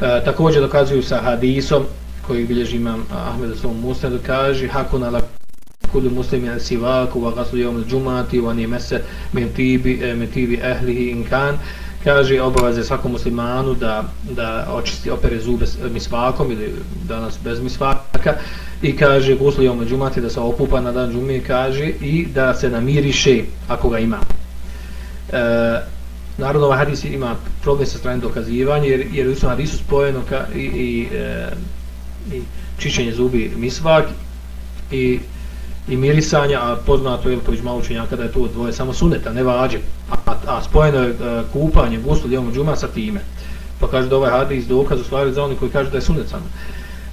E, također dokazuju sa hadisom koji bilježi imam Ahmed svom musnedu kaže hakuna la kullu muslimin an siwaku wa gaslu yawm al-jum'ati wa ni masa min tibi e, min tibi ahlihi in kan. Kaže obaveze svakom muslimanu da da očisti opere zube misvakom ili danas bez misvaka i kaže ghaslu yawm džumati da se okupa na dan džume kaže i da se namiriše ako ga ima e, Naravno, ovaj hadis ima problem sa strane dokazivanja, jer, jer u hadisu spojeno ka, i, i, e, i čišćenje zubi misvak i i mirisanja, a poznato je po ižmalu učenjaka da je to dvoje samo suneta, ne vađe, a, a spojeno je e, kupanje, guslu, djelom džuma sa time. Pa kaže da ovaj hadis dokaz u stvari za oni koji kažu da je sunet samo.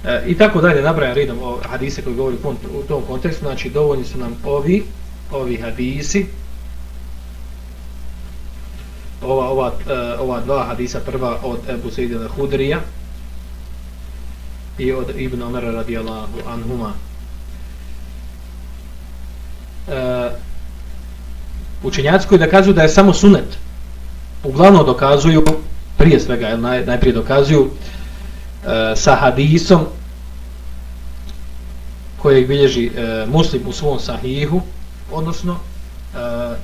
E, I tako dalje, nabrajam redom o hadise koji govori u tom kontekstu, znači dovoljni su nam ovi, ovi hadisi, ova, ova, uh, ova dva hadisa, prva od Ebu Sejdina Hudrija i od Ibn Omara radijallahu anhuma, uh, učenjaci koji dokazuju da je samo sunet, uglavnom dokazuju, prije svega, naj, najprije dokazuju e, sa hadisom kojeg bilježi e, muslim u svom sahihu, odnosno e,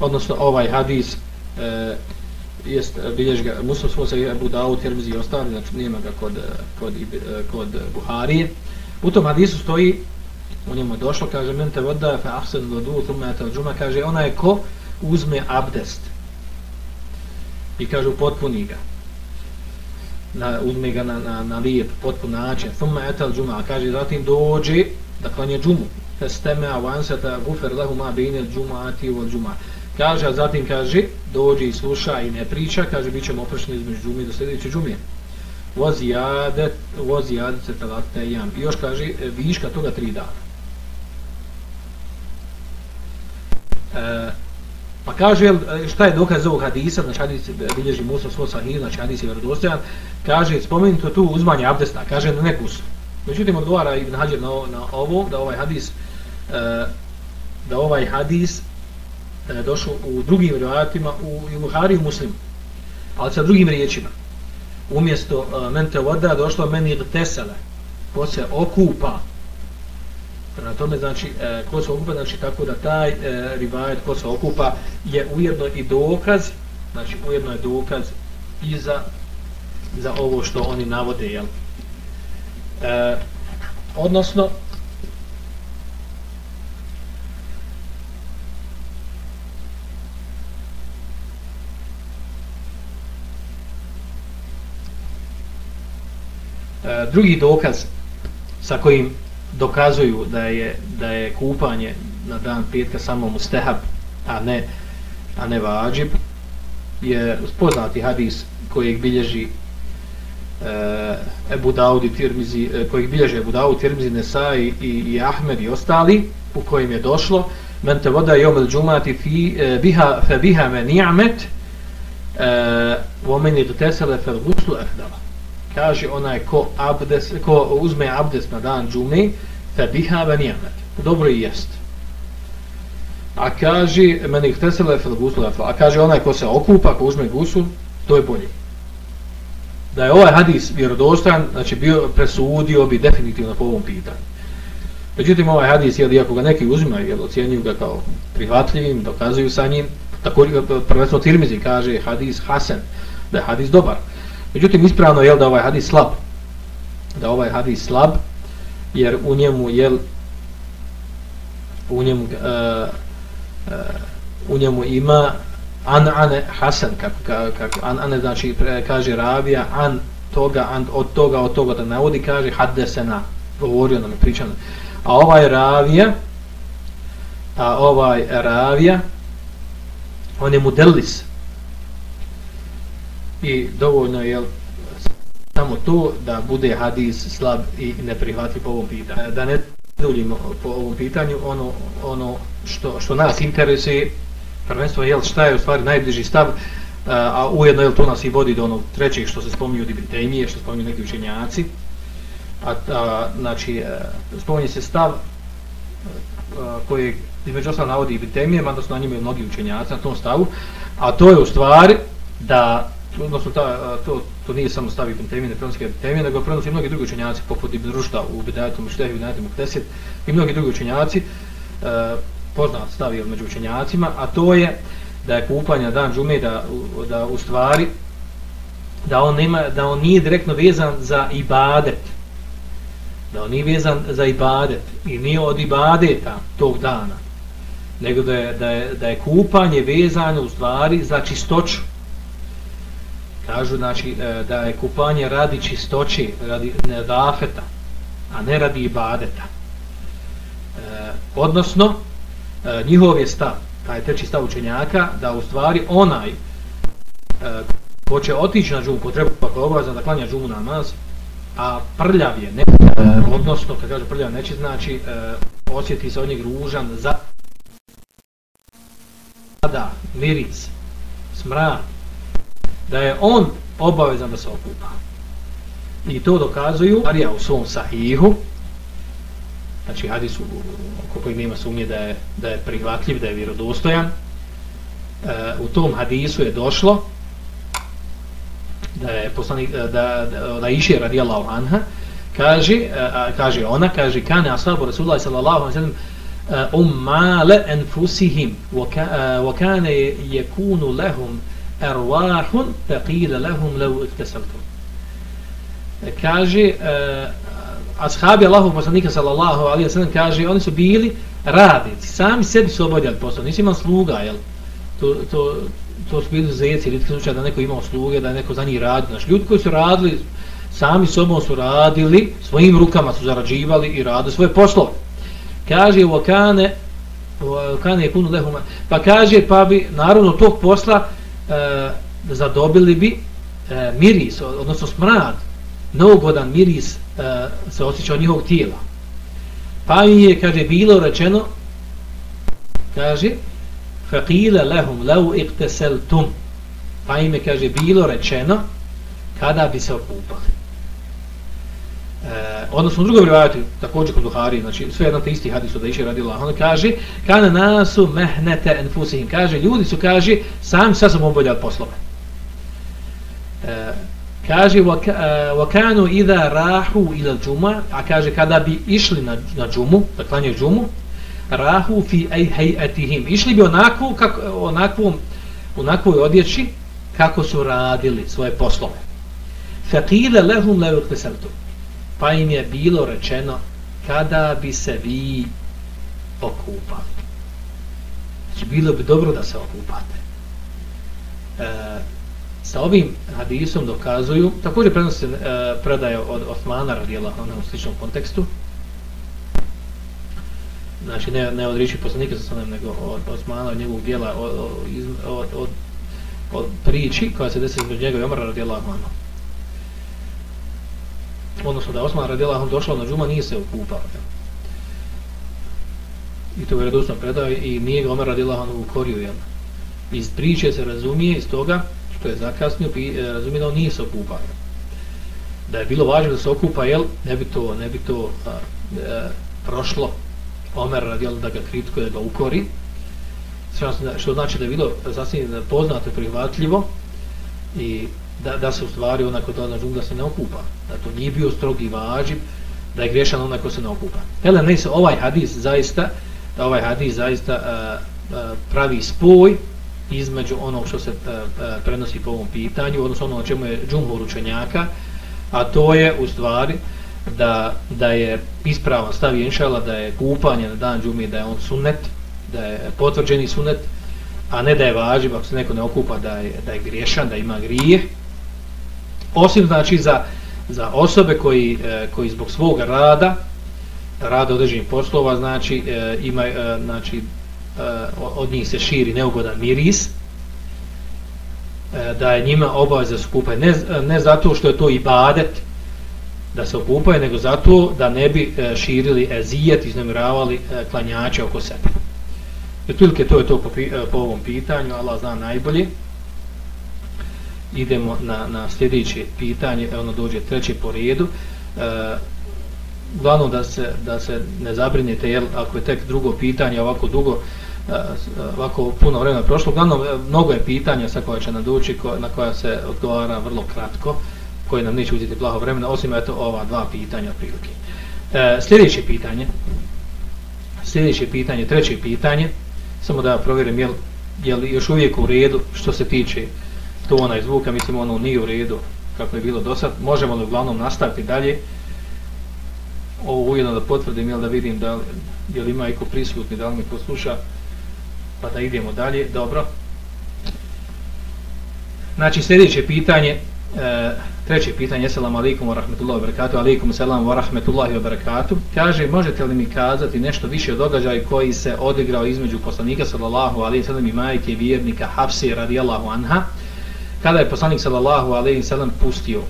odnosno ovaj hadis e, jest e, bilježi ga muslim u svom sahihu Abu Dawud, Tirmizi i ostali, znači nema ga kod, e, kod, e, kod Buharije. U tom hadisu stoji u njemu je došlo, kaže, men te voda, fe ahsen vodu, thumme etel džuma, kaže, ona je ko uzme abdest. I kaže, upotpuni ga. Na, uzme ga na, na, na lijep, potpun način. Thumma etel džuma, kaže, zatim dođe, da klanje džumu. Festema avanseta gufer lehu ma bejne džumati u džuma. Kaže, a zatim kaže, dođe i sluša i ne priča, kaže, bit ćemo oprošteni između džumi do sljedeće džumije vozijadet vozijadet se talate jam i još kaže e, viška toga tri dana E, pa kaže, jel, e, šta je dokaz ovog hadisa, znači hadis bilježi Musa svoj sahih, znači hadis je vjerodostojan, kaže, spomenuto tu uzmanje abdesta, kaže na nekus. Međutim, odgovara Ibn Hađer na, na ovo, da ovaj hadis, e, da ovaj hadis e, došao u drugim rivajatima, u, u Buhari i u Muslimu, ali sa drugim riječima. Umjesto e, mente voda došlo meni gtesele, ko se okupa, Prema tome, znači, e, ko se okupa, znači, tako da taj e, rivajet ko se okupa je ujedno i dokaz, znači, ujedno je dokaz i za, za ovo što oni navode, jel? E, odnosno, e, drugi dokaz sa kojim dokazuju da je da je kupanje na dan petka samo mustehab, a ne a ne vađib, je poznati hadis kojeg bilježi e, Ebu Daudi Tirmizi, e, kojeg bilježe Ebu Daudi Tirmizi, Nesai i, i Ahmed i ostali, u kojim je došlo, men te voda jom il džumati fi, e, biha, fe biha me ni'amet, e, vomeni do tesele fel guslu efdala kaže onaj ko, abdes, ko uzme abdes na dan džume, fe biha ve nijamet. Dobro i jest. A kaže, meni ih tesele fel gusul, a kaže onaj ko se okupa, ko uzme gusul, to je bolje. Da je ovaj hadis vjerodostan, znači bio presudio bi definitivno po ovom pitanju. Međutim, ovaj hadis, jel, iako ga neki uzimaju, jel, ocjenjuju ga kao prihvatljivim, dokazuju sa njim, tako prvenstveno Tirmizi kaže hadis Hasan, da je hadis dobar. Međutim, ispravno je da ovaj hadis slab. Da ovaj hadis slab, jer u njemu je u njemu uh, uh, u njemu ima an ane hasan kako, kako an ane znači kaže ravija an toga an od toga od toga da navodi kaže hadesena govorio nam pričano a ovaj ravija a ovaj ravija on je mudelis i dovoljno je samo to da bude hadis slab i neprihvatljiv po ovom pitanju. Da ne duljimo po ovom pitanju, ono, ono što, što nas interesuje, prvenstveno je šta je u stvari najbliži stav, a ujedno je to nas i vodi do onog trećeg što se spominju dibitejmije, što spominju neki učenjaci. A, a, znači, e, spominje se stav e, koji između ostalo navodi dibitejmije, mada su na njima mnogi učenjaci na tom stavu, a to je u stvari da odnosno ta, to, to nije samo stavi Ibn Taymi, ne teme, nego prenosi mnogi drugi učenjaci, poput Ibn Rušta u Bidajetu Muštehi, Bidajetu Muhtesit, i mnogi drugi učenjaci, e, poznat stavi među učenjacima, a to je da je kupanje dan džume, da, da u stvari, da on, nema, da on nije direktno vezan za ibadet, da on nije vezan za ibadet i nije od ibadeta tog dana, nego da je, da je, da je kupanje vezano u stvari za čistoću, kažu znači e, da je kupanje radi čistoći, radi nedafeta, a ne radi ibadeta. E, odnosno, e, njihov je stav, taj treći stav učenjaka, da u stvari onaj e, ko će otići na džumu, pa ko treba pa obavazan da klanja džumu namaz, a prljav je, ne, e, odnosno, kad kaže prljav, neće znači e, osjeti se od njeg ružan za da, miris, smrad, da je on obavezan da se okupa. I to dokazuju Arija u svom sahihu, znači hadis u, oko kojeg nema sumnje da je, da je prihvatljiv, da je vjerodostojan. E, u tom hadisu je došlo da je poslanik, e, da, da, da iše radijallahu anha, kaže, e, a, kaže ona, kaže, kane ashabu Rasulullah sallallahu alaihi sallam, e, ummale enfusihim, wa kane yakunu lehum erwahun faqila lahum law iktasaltum kaže uh, ashabi Allahu poslanika sallallahu alejhi ve sellem kaže oni su bili radnici sami sebi su obavljali posao nisu imali sluga jel? To to to su bili zeci ili slučaj da neko imao sluge da neko za njih radi znači ljudi koji su radili sami sobom su radili svojim rukama su zarađivali i radili svoje poslove. Kaže vokane vokane kunu lehuma pa kaže pa bi naravno tog posla e, zadobili bi e, miris, odnosno smrad, neugodan miris e, se osjećao njihovog tijela. Pa im je, kaže, bilo rečeno, kaže, faqila lahum law iqtasaltum pa im je, kaže, bilo rečeno, kada bi se okupali. E, odnosno u drugom rivajatu, također kod Buhari, znači sve jedan te isti hadis da Aisha radi Allah, on kaže, kana nasu mehnete enfusihim, kaže, ljudi su, kaže, sami sa sobom oboljali poslove. E, kaže eh, wa kanu idha rahu ila džuma a kaže kada bi išli na, na džumu da klanjaju džumu rahu fi ay hayatihim išli bi onako kako onakvom onakvoj odjeći kako su radili svoje poslove. Faqila lahum la yuqtasaltu pa im je bilo rečeno kada bi se vi okupali? Znači bilo bi dobro da se okupate. E, sa ovim hadisom dokazuju također prenose e, predaje od Osmana radijela u sličnom kontekstu. Znači ne, ne od riječi poslanika sa sanem, nego od Osmana, od njegovog dijela, od, od, od, od priči koja se desi između njega i Omara radijela anhu. Odnosno da je Osman radijela došao na džuma, nije se okupao. Ja. I to je redosno predao i nije ga Omar radijela Ahmanu ukorio. Ja. Iz priče se razumije, iz toga što je zakasnio, e, razumije da on nije se okupao. Da je bilo važno da se okupa, jel, ne bi to, ne bi to a, a, e, prošlo Omer radijal da ga kritikuje, da ga ukori, ono što znači da je bilo sasvim poznato i prihvatljivo i da, da se u stvari onako to na da se ne okupa, da to nije bio strogi važib, da je grešan onako se ne okupa. Hele, ne se ovaj hadis zaista, da ovaj hadis zaista uh, uh, pravi spoj između onog što se uh, prenosi po ovom pitanju, odnosno ono na čemu je džumhur učenjaka, a to je u stvari da, da je ispravan stav inšala da je kupanje na dan džumi da je on sunnet, da je potvrđeni sunnet, a ne da je važib ako se neko ne okupa da je, da je griješan, da ima grije. Osim znači za, za osobe koji, e, koji zbog svog rada, rada određenih poslova, znači, e, ima, e, znači od njih se širi neugodan miris, da je njima obaveza skupaj, ne, ne zato što je to ibadet, da se okupaju, nego zato da ne bi širili ezijet, iznemiravali klanjače oko sebe. I otprilike to je to po, po ovom pitanju, Allah zna najbolje. Idemo na, na sljedeće pitanje, ono dođe treće po redu. E, glavno da se, da se ne zabrinete, jer ako je tek drugo pitanje, ovako dugo, e, e, ovako puno vremena prošlo, glavno e, mnogo je pitanja sa koja će nadući, na koja se odgovara vrlo kratko koje nam neće uzeti blago vremena, osim eto ova dva pitanja prilike. E, sljedeće pitanje, sljedeće pitanje, treće pitanje, samo da ja provjerim je li, još uvijek u redu što se tiče tona i zvuka, mislim ono nije u redu kako je bilo do sad, možemo li uglavnom nastaviti dalje, ovo ujedno da potvrdim, jel da vidim da li, je li ima iko prisutni, da li mi posluša, pa da idemo dalje, dobro. Znači sljedeće pitanje, e, Treće pitanje, selam alaikum wa rahmetullahi wa barakatuh, alaikum selam wa rahmetullahi wa barakatuh. Kaže, možete li mi kazati nešto više o događaju koji se odigrao između poslanika sallallahu alaihi sallam i majke vjernika Hafsi radijallahu anha, kada je poslanik sallallahu alejhi ve sellem pustio,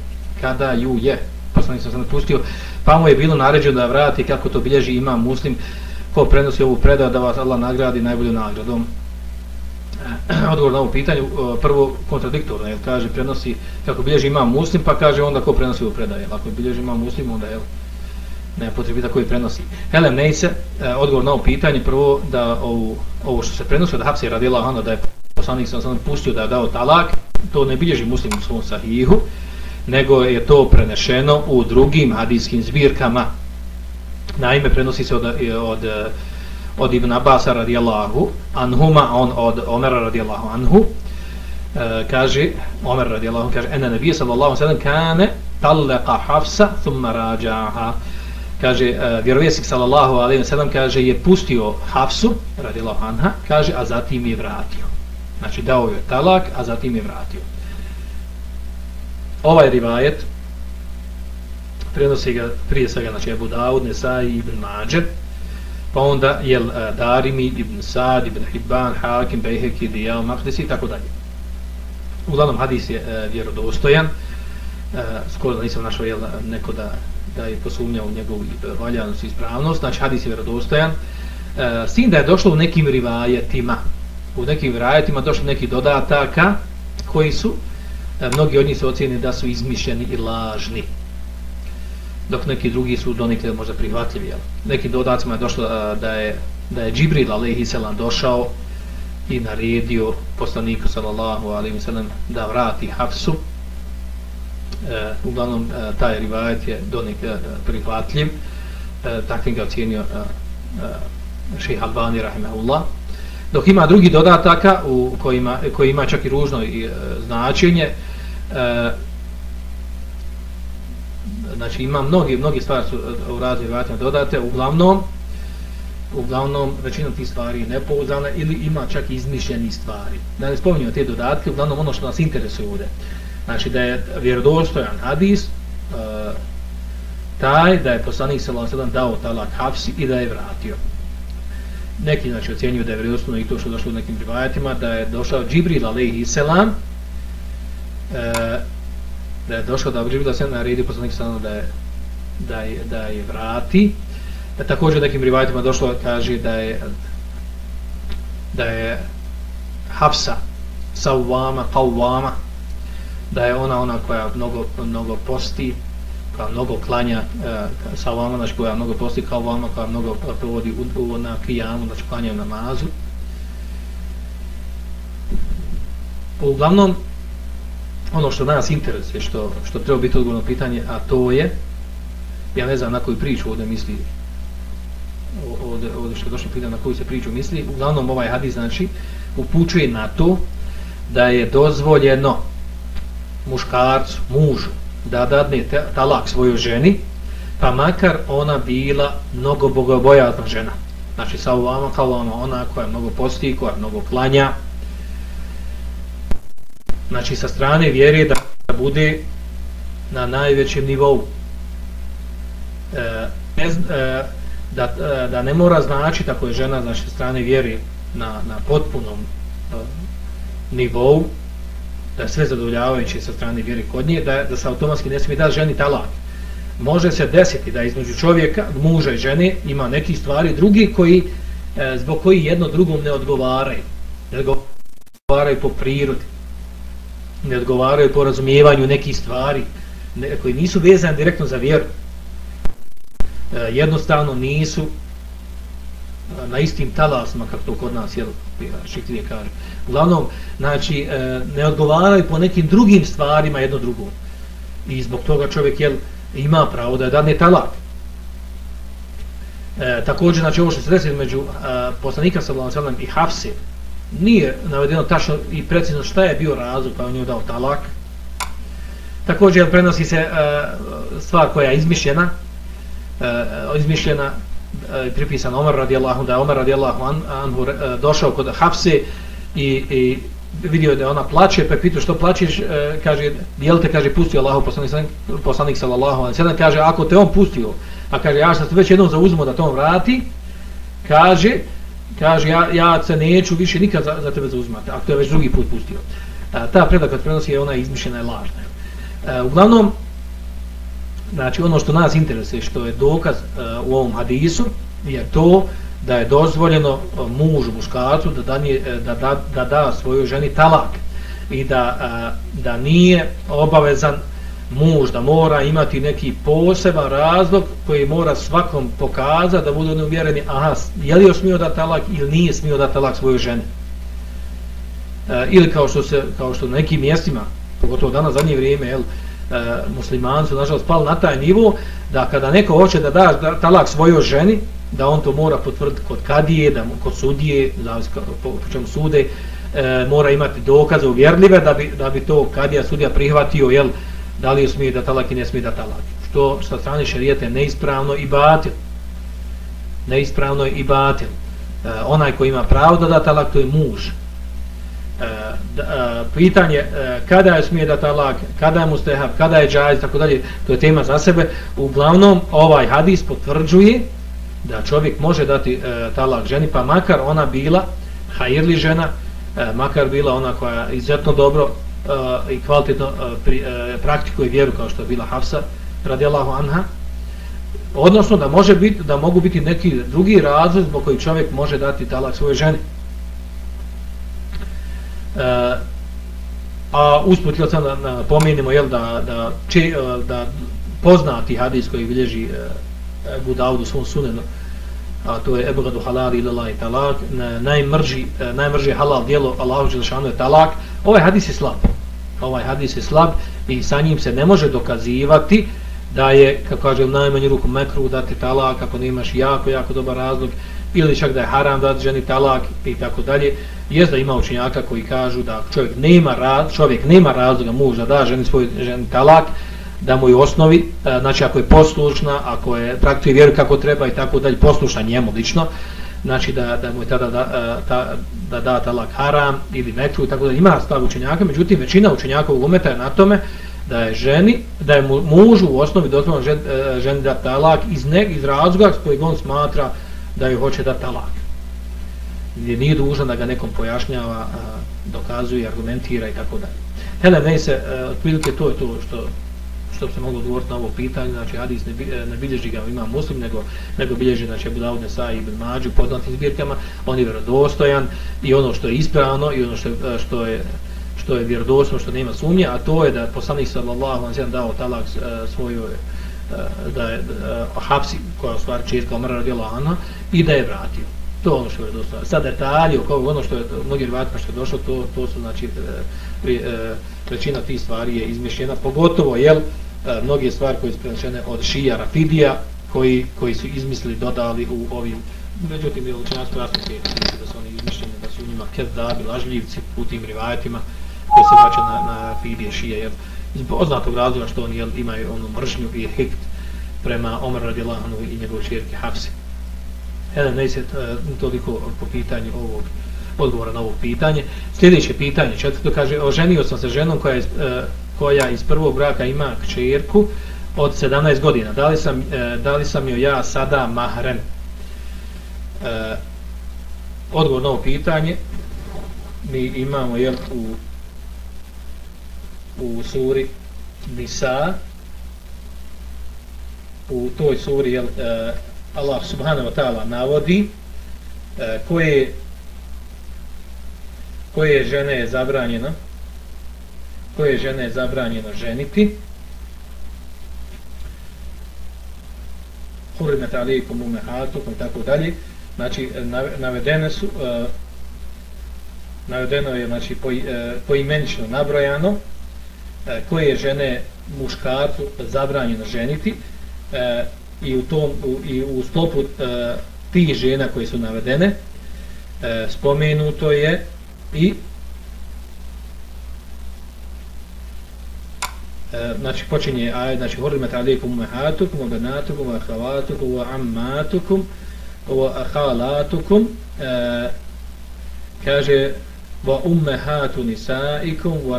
kada ju je poslanik sallallahu pustio, pa mu je bilo naređeno da vrati kako to bilježi imam muslim, ko prenosi ovu predaju da vas Allah nagradi najboljom nagradom. odgovor na ovo pitanje, prvo kontradiktorno, jer kaže, prenosi, kako bilježi imam muslim, pa kaže onda ko prenosi u predaje. Ako bilježi imam muslim, onda je ne potrebi da koji prenosi. Helem Nejse, e, odgovor na ovo pitanje, prvo da ovu, ovo što se prenosi da Hapsi radila ono da je poslanik sam sam pustio da je dao talak, to ne bilježi muslim u svom sahihu, nego je to prenešeno u drugim hadijskim zbirkama. Naime, prenosi se od, od, od Ibn Abasa radijallahu anhuma, on od Omera radijallahu anhu, e, kaže, Omer radijallahu kaže, ena nebije sallallahu sallam kane talleqa hafsa thumma rađaha. Kaže, e, vjerovjesnik sallallahu alaihi sallam kaže, je pustio hafsu, radijallahu anha, kaže, a zatim je vratio. Znači, dao je talak, a zatim je vratio. Ovaj rivajet, prenosi ga prije svega, znači, Abu Daud, Nesai, Ibn Mađer, pa onda jel uh, e, Darimi, Ibn Sad, Ibn Hibban, Hakim, Bejheki, Dijal, Mahdisi i tako dalje. Uglavnom hadis je uh, vjerodostojan, uh, skoro da nisam našao jel, neko da, da je posumnjao njegovu valjanost i ispravnost, znači hadis je vjerodostojan. Uh, s tim da je došlo u nekim rivajetima, u nekim vrajetima došlo neki dodataka koji su, e, mnogi od njih se ocijeni da su izmišljeni i lažni dok neki drugi su donikle možda prihvatljivi. Jel? Neki dodacima je došlo e, da je, da je Džibril alaihi selam došao i naredio poslaniku sallallahu alaihi sallam da vrati Hafsu e, uglavnom e, taj rivajet je donik e, prihvatljiv e, takvim ga ocjenio e, e, šeha Albani rahimahullah dok ima drugi dodataka u kojima, koji ima čak i ružno i, e, značenje e, znači ima mnogi mnogi stvari su e, u raznim rivajetima dodate uglavnom uglavnom većina tih stvari je nepouzdana ili ima čak i izmišljeni stvari. Da ne spominjamo te dodatke, uglavnom ono što nas interesuje ovdje. Znači da je vjerodostojan hadis, e, taj da je poslanik s.a.v. dao talak hafsi i da je vratio. Neki znači ocjenjuju da je vjerodostojno i to što je došlo u nekim rivajatima da je došao Džibril alejhi selam e, da je došao da Džibril a.s. naredi poslanik s.a.v. da je, da je, da je vrati, E, također nekim rivajatima došlo kaže da je da je Hafsa Sawama Qawama da je ona ona koja mnogo mnogo posti koja mnogo klanja e, Sawama znači koja mnogo posti kao vama, koja mnogo e, provodi u, u, na kijamu znači klanja namazu. Uglavnom ono što nas interesuje što, što treba biti odgovorno pitanje a to je ja ne znam na koju priču ovdje misli ovdje, ovdje što je došlo pitanje na koju se priču misli, uglavnom ovaj hadis znači upućuje na to da je dozvoljeno muškarcu, mužu, da dadne talak svojoj ženi, pa makar ona bila mnogo bogobojazna žena. Znači sa ovama kao ovama, ona koja mnogo posti, koja mnogo klanja. Znači sa strane vjere da bude na najvećem nivou. E, ne, e, da, e, da ne mora znači tako je žena znači strane vjeri na, na potpunom e, nivou da je sve zadovoljavajuće sa strane vjere kod nje da, da se automatski ne smije da ženi talak može se desiti da između čovjeka muža i žene ima neki stvari drugi koji e, zbog koji jedno drugom ne odgovaraju. Ne odgovaraju po prirodi. Ne odgovaraju po razumijevanju nekih stvari ne, koji nisu vezani direktno za vjeru. E, jednostavno nisu na istim talasima kako to kod nas jel, šiklije kaže. Uglavnom, znači, e, ne odgovaraju po nekim drugim stvarima jedno drugo. I zbog toga čovjek jel, ima pravo da je dadne talak. E, također, znači, ovo što se desi među e, poslanika sallam i Hafse, nije navedeno tačno i precizno šta je bio razlog pa on je dao talak. Također, prenosi se e, stvar koja je izmišljena, e, izmišljena E, pripisan Omer Omar radijallahu da Omar radijallahu an, anhu e, došao kod Hafse i, i vidio da ona plače, pa pitao što plačeš, e, kaže, jel te, kaže, pustio Allahu poslanik, poslanik sallallahu alaihi sallam, kaže, ako te on pustio, a kaže, ja sam već jednom zauzmo da to on vrati, kaže, kaže, ja, ja se neću više nikad za, za tebe zauzmati, ako te već drugi put pustio. Ta predaka kad prenosi je ona izmišljena i lažna. Uglavnom, znači ono što nas interesuje, što je dokaz uh, u ovom hadisu, je to da je dozvoljeno uh, mužu, muškarcu da da, e, da, da, da da svojoj ženi talak i da, uh, da nije obavezan muž da mora imati neki poseban razlog koji mora svakom pokazati da budu uvjereni aha, je li još smio da talak ili nije smio da talak svojoj ženi. Uh, ili kao što se kao što na nekim mjestima, pogotovo danas zadnje vrijeme, jel, uh, E, muslimani su nažalost pali na taj nivo da kada neko hoće da da talak svojoj ženi da on to mora potvrditi kod kadije, da mu, kod sudije, zavis po, po čemu sude, e, mora imati dokaze uvjerljive da bi, da bi to kadija sudija prihvatio, jel, da li smije da talak i ne smije da talak. Što sa strane šarijete neispravno i batil. Neispravno i batil. E, onaj koji ima pravo da da talak, to je muž. E, e, pitanje e, kada je smije da talak, kada je mustehab, kada je džajz, tako dalje, to je tema za sebe. Uglavnom, ovaj hadis potvrđuje da čovjek može dati e, talak ženi, pa makar ona bila hajirli žena, makar bila ona koja izuzetno dobro i kvalitetno praktikuje vjeru kao što je bila Hafsa, radijallahu anha, odnosno da može biti da mogu biti neki drugi razlog zbog koji čovjek može dati talak svojoj ženi. Uh, a usput li sam na, pomenimo jel, da, da, če, da poznati hadis koji bilježi e, uh, Abu Dawud u svom sunenu a to je Ebu halal ili ila i talak najmrži, e, najmrži halal dijelo Allahu Đelšanu je talak. Ovaj hadis je slab. Ovaj hadis je slab i sa njim se ne može dokazivati da je, kako kaže, najmanju ruku mekru dati talak ako ne imaš jako, jako dobar razlog ili čak da je haram dati ženi talak i tako dalje. je da ima učenjaka koji kažu da čovjek nema, raz, čovjek nema razloga muža da ženi svoj ženi talak, da mu je osnovi, e, znači ako je poslušna, ako je praktuje vjeru kako treba i tako dalje, poslušna njemu lično, znači da, da mu je tada da, e, ta, da da talak haram ili mekru i tako da ima stav učenjaka, međutim većina učenjaka u umeta je na tome da je ženi, da je mužu u osnovi dozvoljeno žen, e, ženi da talak iz, ne, iz razloga s kojeg on smatra da joj hoće da talak. Gdje nije dužan da ga nekom pojašnjava, dokazuje, argumentira i tako dalje. Hele, ne se, e, otprilike to je to što što se mogu odgovoriti na ovo pitanje, znači hadis ne, e, ne bilježi ga ima muslim, nego, nego bilježi znači, Abu Dawud Nesai ibn Mađu poznatim zbirkama, on je vjerodostojan i ono što je ispravno i ono što je, što je, što je vjerodostojno, što nema sumnje, a to je da poslanik sallallahu alejhi ve dao talak e, svojoj uh, da je uh, hapsi koja u stvari četka Omara radila Ana i da je vratio. To je ono što je dosta. Sad detalji oko ono što je mnogi rivatima što je došlo, to, to su znači eh, pri, eh, većina tih stvari je izmišljena, pogotovo jel, mnoge stvari koje su prenešene od Šija Rafidija, koji, koji su izmislili, dodali u ovim, međutim, je učenjanstvo jasno da su oni izmišljeni, da su u njima kezdabi, lažljivci u tim rivajetima koji se vraća na, na Rafidije Šija, jer zbog poznatog razloga što oni jel, imaju onu mržnju i hikt prema Omer Radilanu i njegov čirke Hafsi. Jedan ne se toliko po pitanju ovog odgovora na ovo pitanje. Sljedeće pitanje, četvrto kaže, oženio sam se ženom koja je, e, koja iz prvog braka ima kćerku od 17 godina. Da li sam, e, da li sam joj ja sada mahrem? E, odgovor na ovo pitanje mi imamo jel, u u suri Nisa u toj suri jel, uh, Allah subhanahu wa ta'ala navodi e, koje koje žene je zabranjeno koje žene je zabranjeno ženiti. Hurimet alijekom umehatukom i tako dalje. Znači navedene su uh, navedeno je znači po, uh, poimenično nabrojano. E, koje žene muškarcu zabranjeno ženiti e, i u tom u, i u sklopu e, tih žena koje su navedene e, spomenuto je i e, znači počinje aj znači hurmat alejkum ummahatukum wa banatukum wa akhawatukum wa ammatukum wa akhalatukum e, kaže wa ummahatu nisaikum wa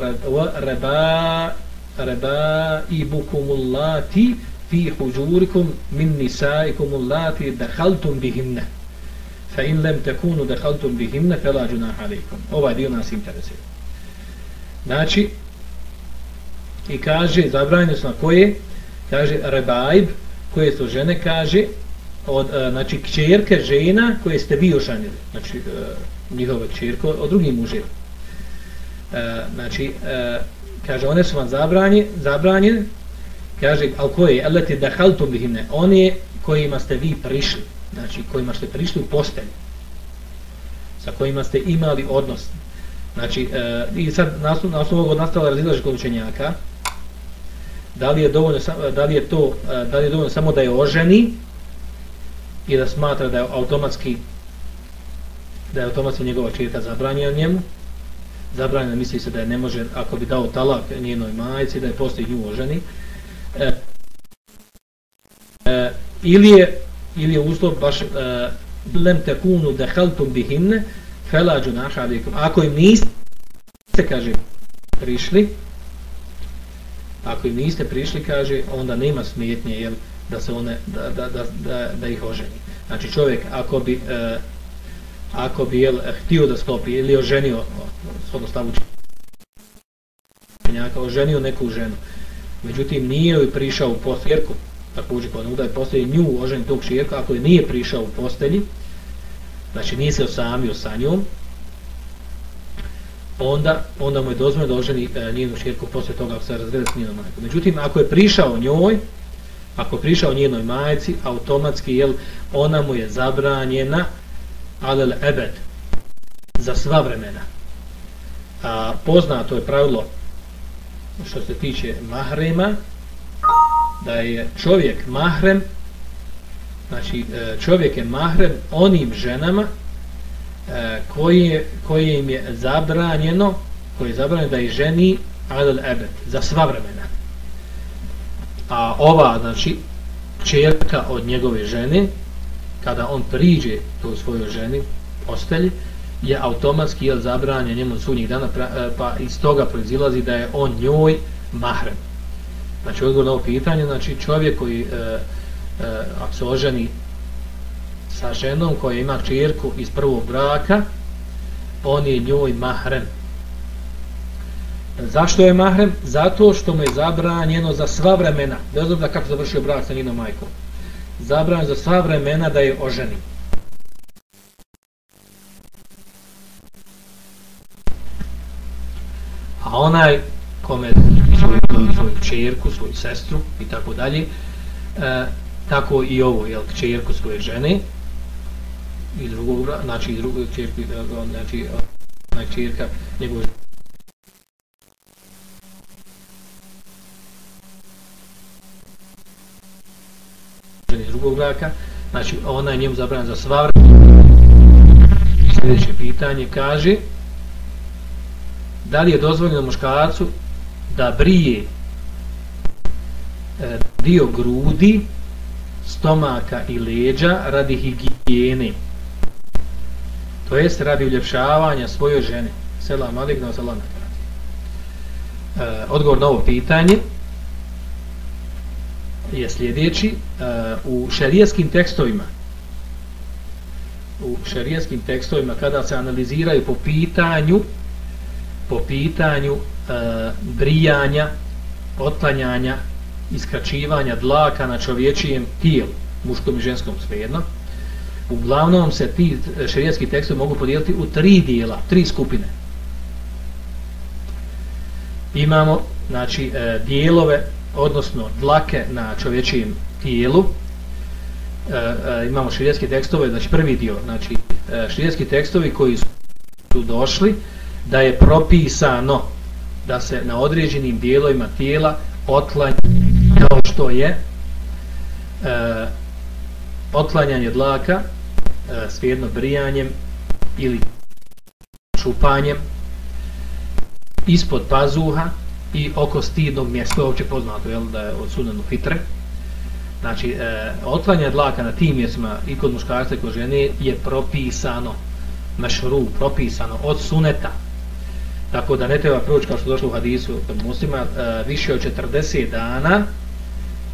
raba rabaibukum allati fi hujurikum min nisaikum allati dakhaltum bihinna. Fa in lem tekunu dehaltum bihimne fela džunah alaykum. Ovaj dio nas interesuje. Znači, i kaže, zabranjeno su na koje, kaže, rebaib, koje su žene, kaže, od, e, znači, kćerke žena koje ste vi oženili, znači, e, njihova kćerka od drugih muževa. E, znači, kaže, one su vam zabranje, zabranjene, kaže, al koje, alati dehaltum bihimne, one kojima ste vi prišli, znači kojima ste prišli u postelju, sa kojima ste imali odnos. Znači, e, i sad na osnovu ovog nastala razilaži kod učenjaka, da li je dovoljno, da li je to, da li je dovoljno samo da je oženi i da smatra da je automatski da je automatski njegova čirka zabranjena njemu, zabranjena misli se da je ne može, ako bi dao talak njenoj majici, da je postoji nju oženi, e, e, ili je ili je uslov baš e, lem tekunu dehaltum bihinne fela džunaša alikum ako im niste kaže prišli ako im niste prišli kaže onda nema smetnje jel, da se one da, da, da, da, da ih oženi znači čovjek ako bi e, ako bi jel, htio da sklopi ili oženio shodno stavu čenjaka oženio neku ženu međutim nije joj prišao u posvjerku također kod udaje postelji nju oženi tog širka, ako je nije prišao u postelji, znači nije se osamio sa njom, onda, onda mu je dozvoljeno da oženi e, njenu širku posle toga ako se razgleda s njenom majkom. Međutim, ako je prišao njoj, ako prišao njenoj majci, automatski, jel, ona mu je zabranjena, alel ebed, za sva vremena. A, poznato je pravilo što se tiče mahrema, da je čovjek mahrem, znači e, čovjek je mahrem onim ženama e, koje, koje im je zabranjeno, koje je zabranjeno da je ženi alel ebed, za sva vremena. A ova, znači, čerka od njegove žene, kada on priđe to svojoj ženi, postelji, je automatski jel, zabranje njemu sunnjih dana, e, pa iz toga proizilazi da je on njoj mahrem. Znači, odgovor na ovo pitanje, znači čovjek koji, e, e, ako se oženi sa ženom koja ima čirku iz prvog braka, on je njoj mahrem. Zašto je mahrem? Zato što mu je zabranjeno za sva vremena, bez obzira kako završio brak sa njenom majkom, zabranjeno za sva vremena da je oženi. A onaj kome svoju, svoju čerku, svoju sestru i tako dalje, e, tako i ovo, jel, čerku svoje žene, i drugog, znači i drugog čerku, e, znači, e, onaj čerka, njegove žene drugog braka, znači ona je njemu zabranjena za sva vremena. Sljedeće pitanje kaže, da li je dozvoljeno muškarcu da brije e, dio grudi, stomaka i leđa radi higijene. To jest radi uljepšavanja svoje žene. Selam alikna, selam e, Odgovor na ovo pitanje je sljedeći. E, u šerijskim tekstovima u šerijskim tekstovima kada se analiziraju po pitanju po pitanju e, brijanja, otklanjanja, iskračivanja dlaka na čovječijem tijelu, muškom i ženskom svejedno. Uglavnom se ti šerijski tekstovi mogu podijeliti u tri dijela, tri skupine. Imamo znači, e, dijelove, odnosno dlake na čovječijem tijelu. E, e, imamo širijetske tekstove, znači prvi dio, znači e, širijetski tekstovi koji su došli, da je propisano da se na određenim dijelovima tijela otlanja kao što je e, otlanjanje dlaka e, svijedno brijanjem ili čupanjem ispod pazuha i oko stidnog mjesta, to je uopće poznato jel, da je od sudenu fitre. Znači, e, otvanje dlaka na tim mjestima i kod muškarca i kod žene je propisano, mašru, propisano od suneta, Tako da ne treba proći kao što došlo u hadisu kod muslima e, više od 40 dana,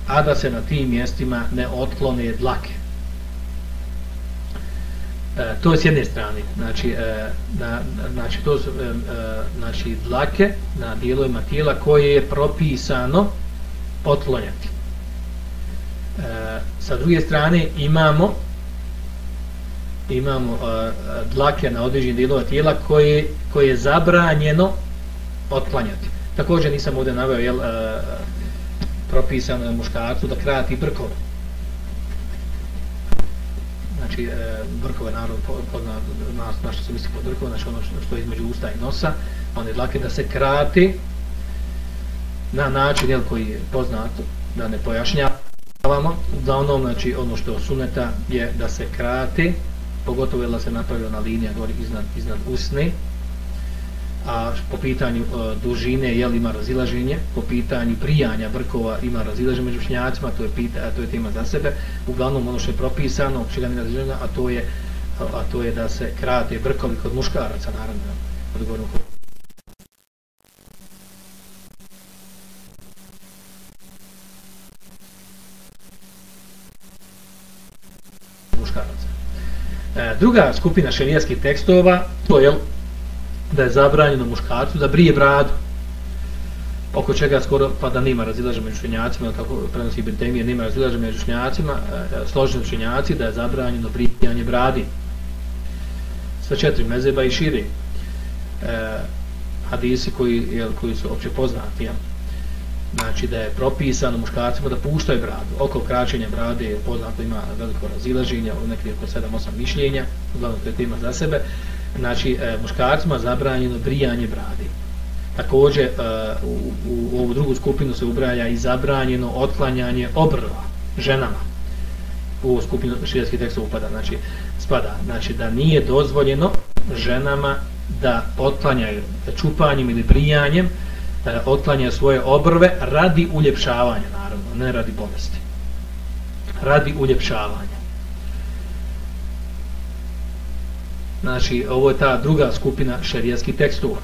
a da se na tim mjestima ne otklone dlake. E, to je s jedne strane. Znači, e, na, znači, to su e, e znači, dlake na dijelovima tijela koje je propisano otklonjati. E, sa druge strane imamo imamo e, dlake na određenim dijelova tijela koje, koje je zabranjeno otklanjati. Također nisam ovdje naveo jel, uh, propisano muškarcu da krati brkove. Znači, e, uh, narod pozna na, na što se misli pod vrhove, znači ono što, što je između usta i nosa, one dlake da se krati na način jel, koji je poznat, da ne pojašnjavamo, da ono, znači, ono što suneta je da se krati pogotovo je da se napravila na linija gori iznad, iznad usne a po pitanju e, dužine je li ima razilaženje? Po pitanju prijanja brkova ima razilaženje među šnjacima to je, pita, to je tema za sebe. Uglavnom ono što je propisano čega ne razilaženje a to je a to je da se krate brkovi kod muškaraca naravno odgovorno E, druga skupina šerijskih tekstova, to je da je zabranjeno muškarcu da brije bradu, oko čega skoro pa da nema razilaženja među učenjacima, kako prenosi Ibn nema razilaženja među učenjacima, e, e, složeni učenjaci da je zabranjeno brijanje bradi. Sa četiri mezeba i širi e, hadisi koji, jel, koji su opće poznati. Jel znači da je propisano muškarcima da puštaju bradu. Oko kraćenja brade je poznato ima veliko razilaženje, u nekih oko 7-8 mišljenja, uglavnom to je tema za sebe. Znači, e, muškarcima zabranjeno brijanje brade. također e, u, u, u ovu drugu skupinu se ubraja i zabranjeno otklanjanje obrva ženama. U ovu skupinu širijskih tekstova upada znači spada. Znači da nije dozvoljeno ženama da otklanjaju čupanjem ili brijanjem da otklanjaju svoje obrve radi uljepšavanja naravno ne radi bolesti. Radi uljepšavanja. Znači ovo je ta druga skupina šerijatskih tekstova.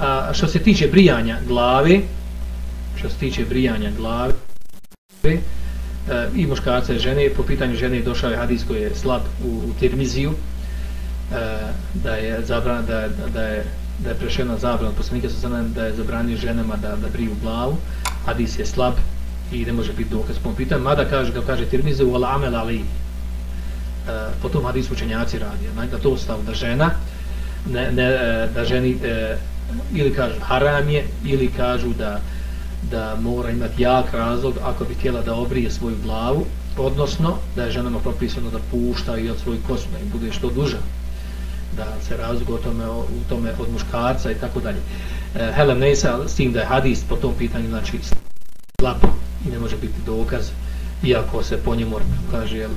A što se tiče brijanja glave, što se tiče brijanja glave, e, i muškarca i žene, po pitanju žene došao je hadis koji je slab u, u Tirmiziju, e, da je zabran, da, da je da je prešena zabran, poslanike su zanan da je zabranio ženama da, da briju glavu, hadis je slab i ne može biti dokaz po pitanju, mada kaže, kao kaže Tirmiziju, wala amel ali, Eh, po tom hadisu učenjaci radi, da to stav da žena, ne, ne, eh, da ženi, e, ili kažu haram je ili kažu da da mora imati jak razlog ako bi htjela da obrije svoju glavu odnosno da je ženama propisano da pušta i od svoj kosu da im bude što duža. Da se razlog o tome, u tome od muškarca i tako dalje. Helen Nesa s tim da je hadis po tom pitanju znači slab i ne može biti dokaz iako se po njemu kaže jel,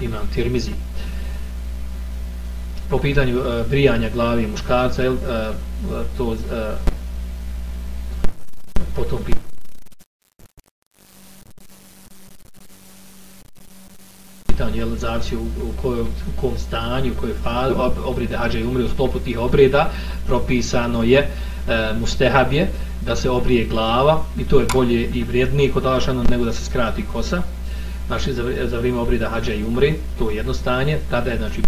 imam tirmizi. Po pitanju e, brijanja glavi muškarca jel, e, to e, po tom pitanju. Jel, zavisi u, u, kojoj, u kom stanju u kojoj fazi ob, obrede hađa i umri u stopu tih obreda propisano je e, uh, mustehabje da se obrije glava i to je bolje i vrijednije kod Alašana nego da se skrati kosa znači za, za vrijeme obrida hađa i umri to je jedno stanje tada je znači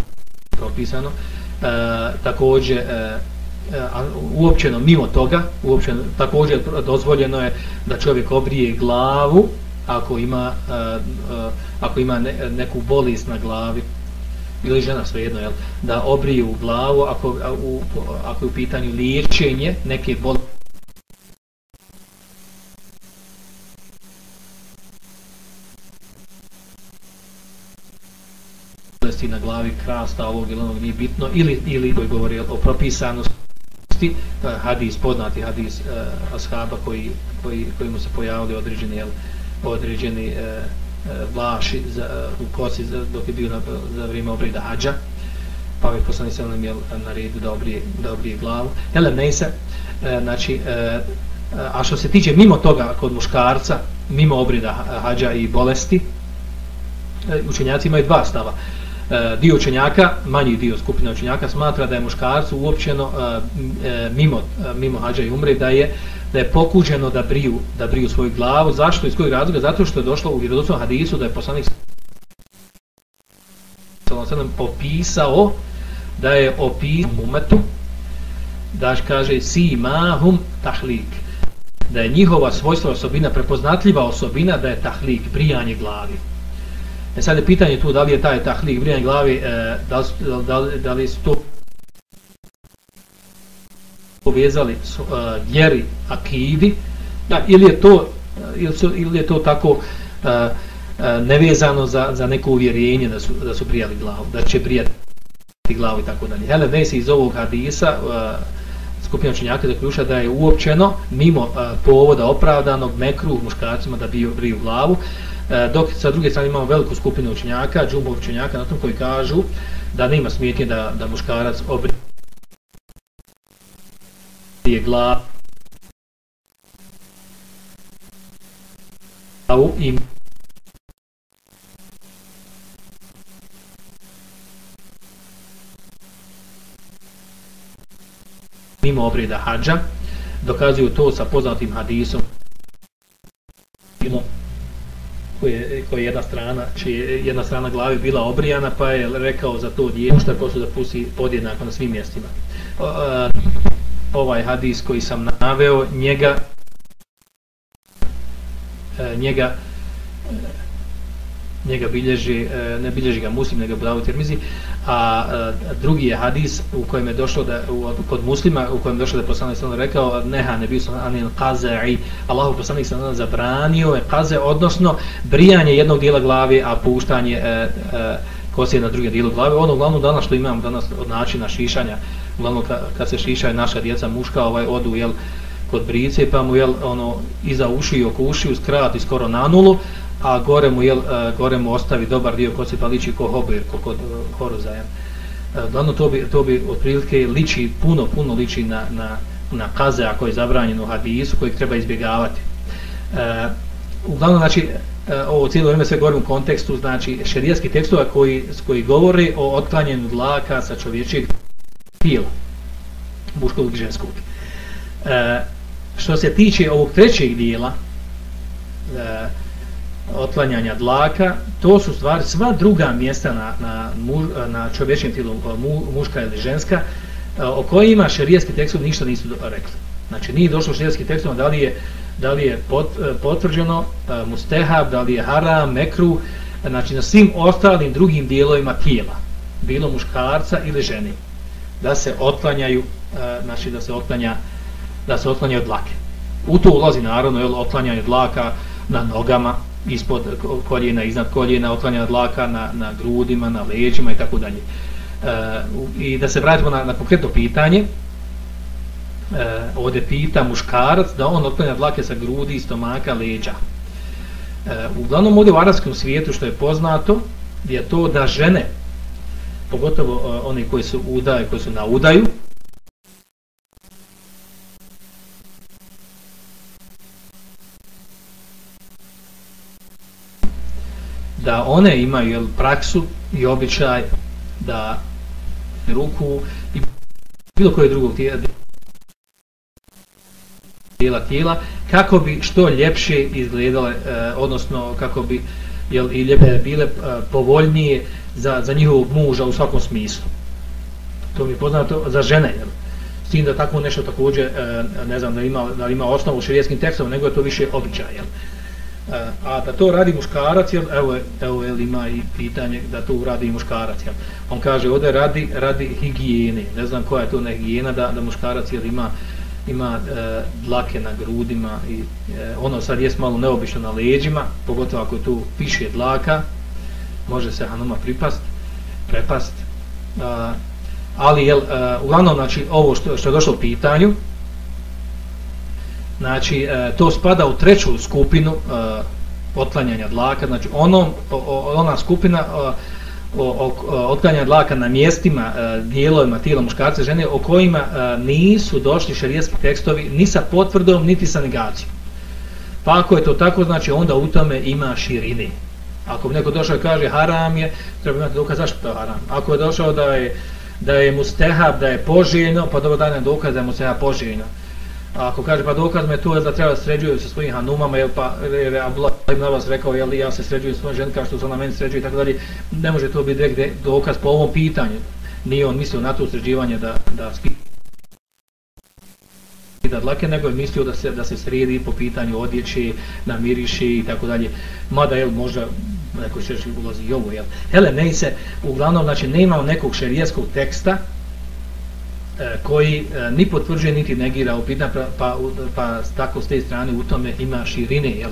propisano. E, također, e, e uopćeno mimo toga, uopćeno, također dozvoljeno je da čovjek obrije glavu ako ima, e, e ako ima ne, neku bolest na glavi, ili žena svejedno, jel, da obrije glavu ako, u, ako je u pitanju liječenje neke bolesti bolesti na glavi, krasta ovog ili onog nije bitno, ili, ili koji govori o propisanosti, hadis, poznati hadis uh, ashaba koji, koji, koji mu se pojavili određeni, jel, određeni uh, vlaši za, u kosi za, dok je bio na, za vrijeme obrida hađa, pa ovaj poslani se onom na redu da obrije, da obrije glavu. Jel, ne se, uh, znači, uh, a što se tiče mimo toga kod muškarca, mimo obrida hađa i bolesti, učenjaci imaju dva stava. E, dio učenjaka, manji dio skupina učenjaka smatra da je muškarcu uopćeno e, e, mimo, mimo hađa i umre da je da je pokuđeno da briju, da briju svoju glavu. Zašto? Iz kojeg razloga? Zato što je došlo u vjerodostom hadisu da je poslanik sallam opisao da je opisao umetu da kaže si mahum tahlik da je njihova svojstva osobina prepoznatljiva osobina da je tahlik, brijanje glavi E sad je pitanje tu da li je taj tahlik brijanje glavi, e, da, li, da, da li su to povezali su, e, vjeri akidi, da, ili, je to, e, ili, su, ili je to tako e, e, nevezano za, za neko uvjerenje da su, da su prijali glavu, da će prijati glavu i tako dalje. Hele, ne se iz ovog hadisa e, skupina činjaka zaključa da je uopćeno mimo e, povoda opravdanog mekru muškarcima da biju briju glavu, E, dok sa druge strane imamo veliku skupinu učenjaka, džumbov učenjaka, na tom koji kažu da nema smetnje da, da muškarac obrije glavu i mimo obreda hađa, dokazuju to sa poznatim hadisom koje, koje jedna strana, čije jedna strana glave bila obrijana, pa je rekao za to dijete što ko su da pusti podjednako na svim mjestima. O, a, ovaj hadis koji sam naveo, njega e, njega njega bilježi, e, ne bilježi ga muslim, nego Budavu Tirmizi, a e, drugi je hadis u kojem je došlo da, u, kod muslima, u kojem je došlo da je poslanik sallam rekao, neha ne bio sallam anil qaza'i, Allahu poslanik sallam zabranio je qaze, odnosno brijanje jednog dijela glavi, a puštanje e, e, kosije na druge dijelu glave. Ono glavno danas što imamo danas od načina šišanja uglavnom kad se šišaju naša djeca muška, ovaj odu, jel, kod brice, pa mu, jel, ono, iza uši i oko uši, uskrati skoro na nulu, a gore mu, jel, e, gore mu ostavi dobar dio kod se pa liči ko hobir, ko kod horoza, jel. E, uglavnom, to bi, to bi otprilike liči, puno, puno liči na, na, na kaze, ako je zabranjeno u hadisu, kojeg treba izbjegavati. E, uglavnom, znači, e, ovo cijelo vrijeme sve govorim u kontekstu, znači, šerijski tekstova koji, koji govori o otklanjenju dlaka sa čovječijeg tijela, muškog i ženskog. E, što se tiče ovog trećeg dijela, e, otklanjanja dlaka, to su stvari sva druga mjesta na, na, na čovječjem tijelu, mu, muška ili ženska, e, o kojima šerijski tekstovi ništa nisu rekli. Znači, nije došlo šerijski tekstom, da li je, da li je pot, e, potvrđeno e, mustehab, da li je haram, mekru, znači na svim ostalim drugim dijelovima tijela, bilo muškarca ili žene, da se otklanjaju, znači da se otlanja, da se otklanja dlake. U to ulazi naravno jel, otklanjanje dlaka na nogama, ispod koljena, iznad koljena, otklanjanje dlaka na, na grudima, na leđima i tako dalje. E, I da se vratimo na, na konkretno pitanje e, ovdje pita muškarac da on otklanja dlake sa grudi, stomaka, leđa E, uglavnom ovdje u arabskom svijetu što je poznato je to da žene pogotovo e, one koje su udaje, koje su na udaju da one imaju jel, praksu i običaj da ruku i bilo koje drugog tijela, tijela tijela kako bi što ljepše izgledale eh, odnosno kako bi jel, i ljepe bile eh, povoljnije za, za njihovog muža u svakom smislu to mi je poznato za žene jel. s tim da tako nešto također eh, ne znam da ima, da ima osnovu u širijeskim tekstom nego je to više običaj jel a da to radi muškarac jel, evo, evo jel, ima i pitanje da to radi muškarac jel. on kaže ovdje radi, radi higijene ne znam koja je to ne higijena da, da muškarac jel, ima ima e, dlake na grudima i e, ono sad jest malo neobično na leđima, pogotovo ako je tu piše dlaka, može se hanuma pripast, prepast. A, ali jel, a, e, uglavnom znači ovo što, što je došlo u pitanju, znači e, to spada u treću skupinu e, otklanjanja dlaka, znači onom, o, ona skupina e, a, e, otklanjanja dlaka na mjestima, e, dijelovima tijela muškarca i žene o kojima e, nisu došli šarijetski tekstovi ni sa potvrdom, niti sa negacijom. Pa ako je to tako, znači onda u tome ima širine. Ako bi neko došao i kaže haram je, treba imati dokaz zašto to haram. Ako je došao da je, da je mustehab, da je poželjno, pa dobro daj nam dokaz da je mustehab poželjno. A ako kaže pa dokaz me to je da treba sređuju sa svojim hanumama, jel pa jer je Abdullah ibn Abbas rekao jel ja se sređujem svojim ženkama što se ona meni sređuje i tako dalje, ne može to biti direkt dokaz po ovom pitanju. Nije on mislio na to sređivanje da da da dlake, nego je mislio da se da se sredi po pitanju odjeće, namiriši i tako dalje. Mada jel možda neko će ulazi i ovo, jel. Hele, ne se, uglavnom, znači, nema nekog šerijeskog teksta, E, koji e, ni potvrđuje niti negira upitna pa, pa, pa tako s te strane u tome ima širine jel?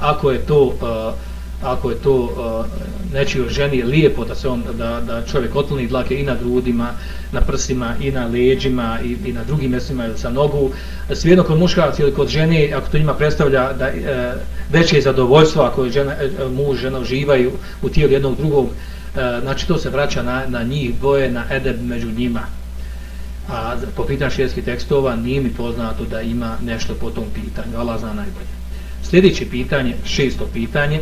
Ako je to uh, ako je to uh, nečio ženi lijepo da se on da, da čovjek otloni dlake i na grudima na prsima i na leđima i, i na drugim mjestima ili sa nogu svijedno kod muškaraca ili kod žene ako to njima predstavlja da uh, veće zadovoljstvo ako je žena, muž žena uživaju u tijelu jednog drugog uh, znači to se vraća na, na njih dvoje na edeb među njima a po pitanju šijetskih tekstova nije mi poznato da ima nešto po tom pitanju, Allah zna najbolje. Sljedeće pitanje, šesto pitanje,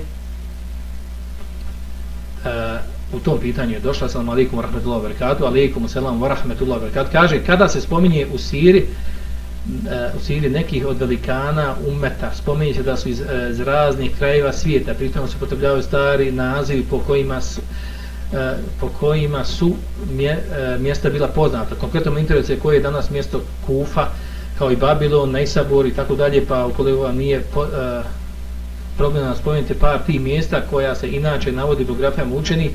e, u tom pitanju je došla, salam alaikum wa rahmetullahi wa barakatuh, alaikum salam wa rahmetullahi wa barakatuh, kaže, kada se spominje u Siri, e, u Siri nekih od velikana umeta, spominje se da su iz, e, iz raznih krajeva svijeta, pritom se potrebljavaju stari nazivi po kojima su, E, po kojima su mje, e, mjesta bila poznata. Konkretno me interesuje koje je danas mjesto Kufa, kao i Babilon, Neisabur i tako dalje, pa ukoliko vam nije po, e, problem da spomenite par tih mjesta koja se inače navodi biografijama učeni,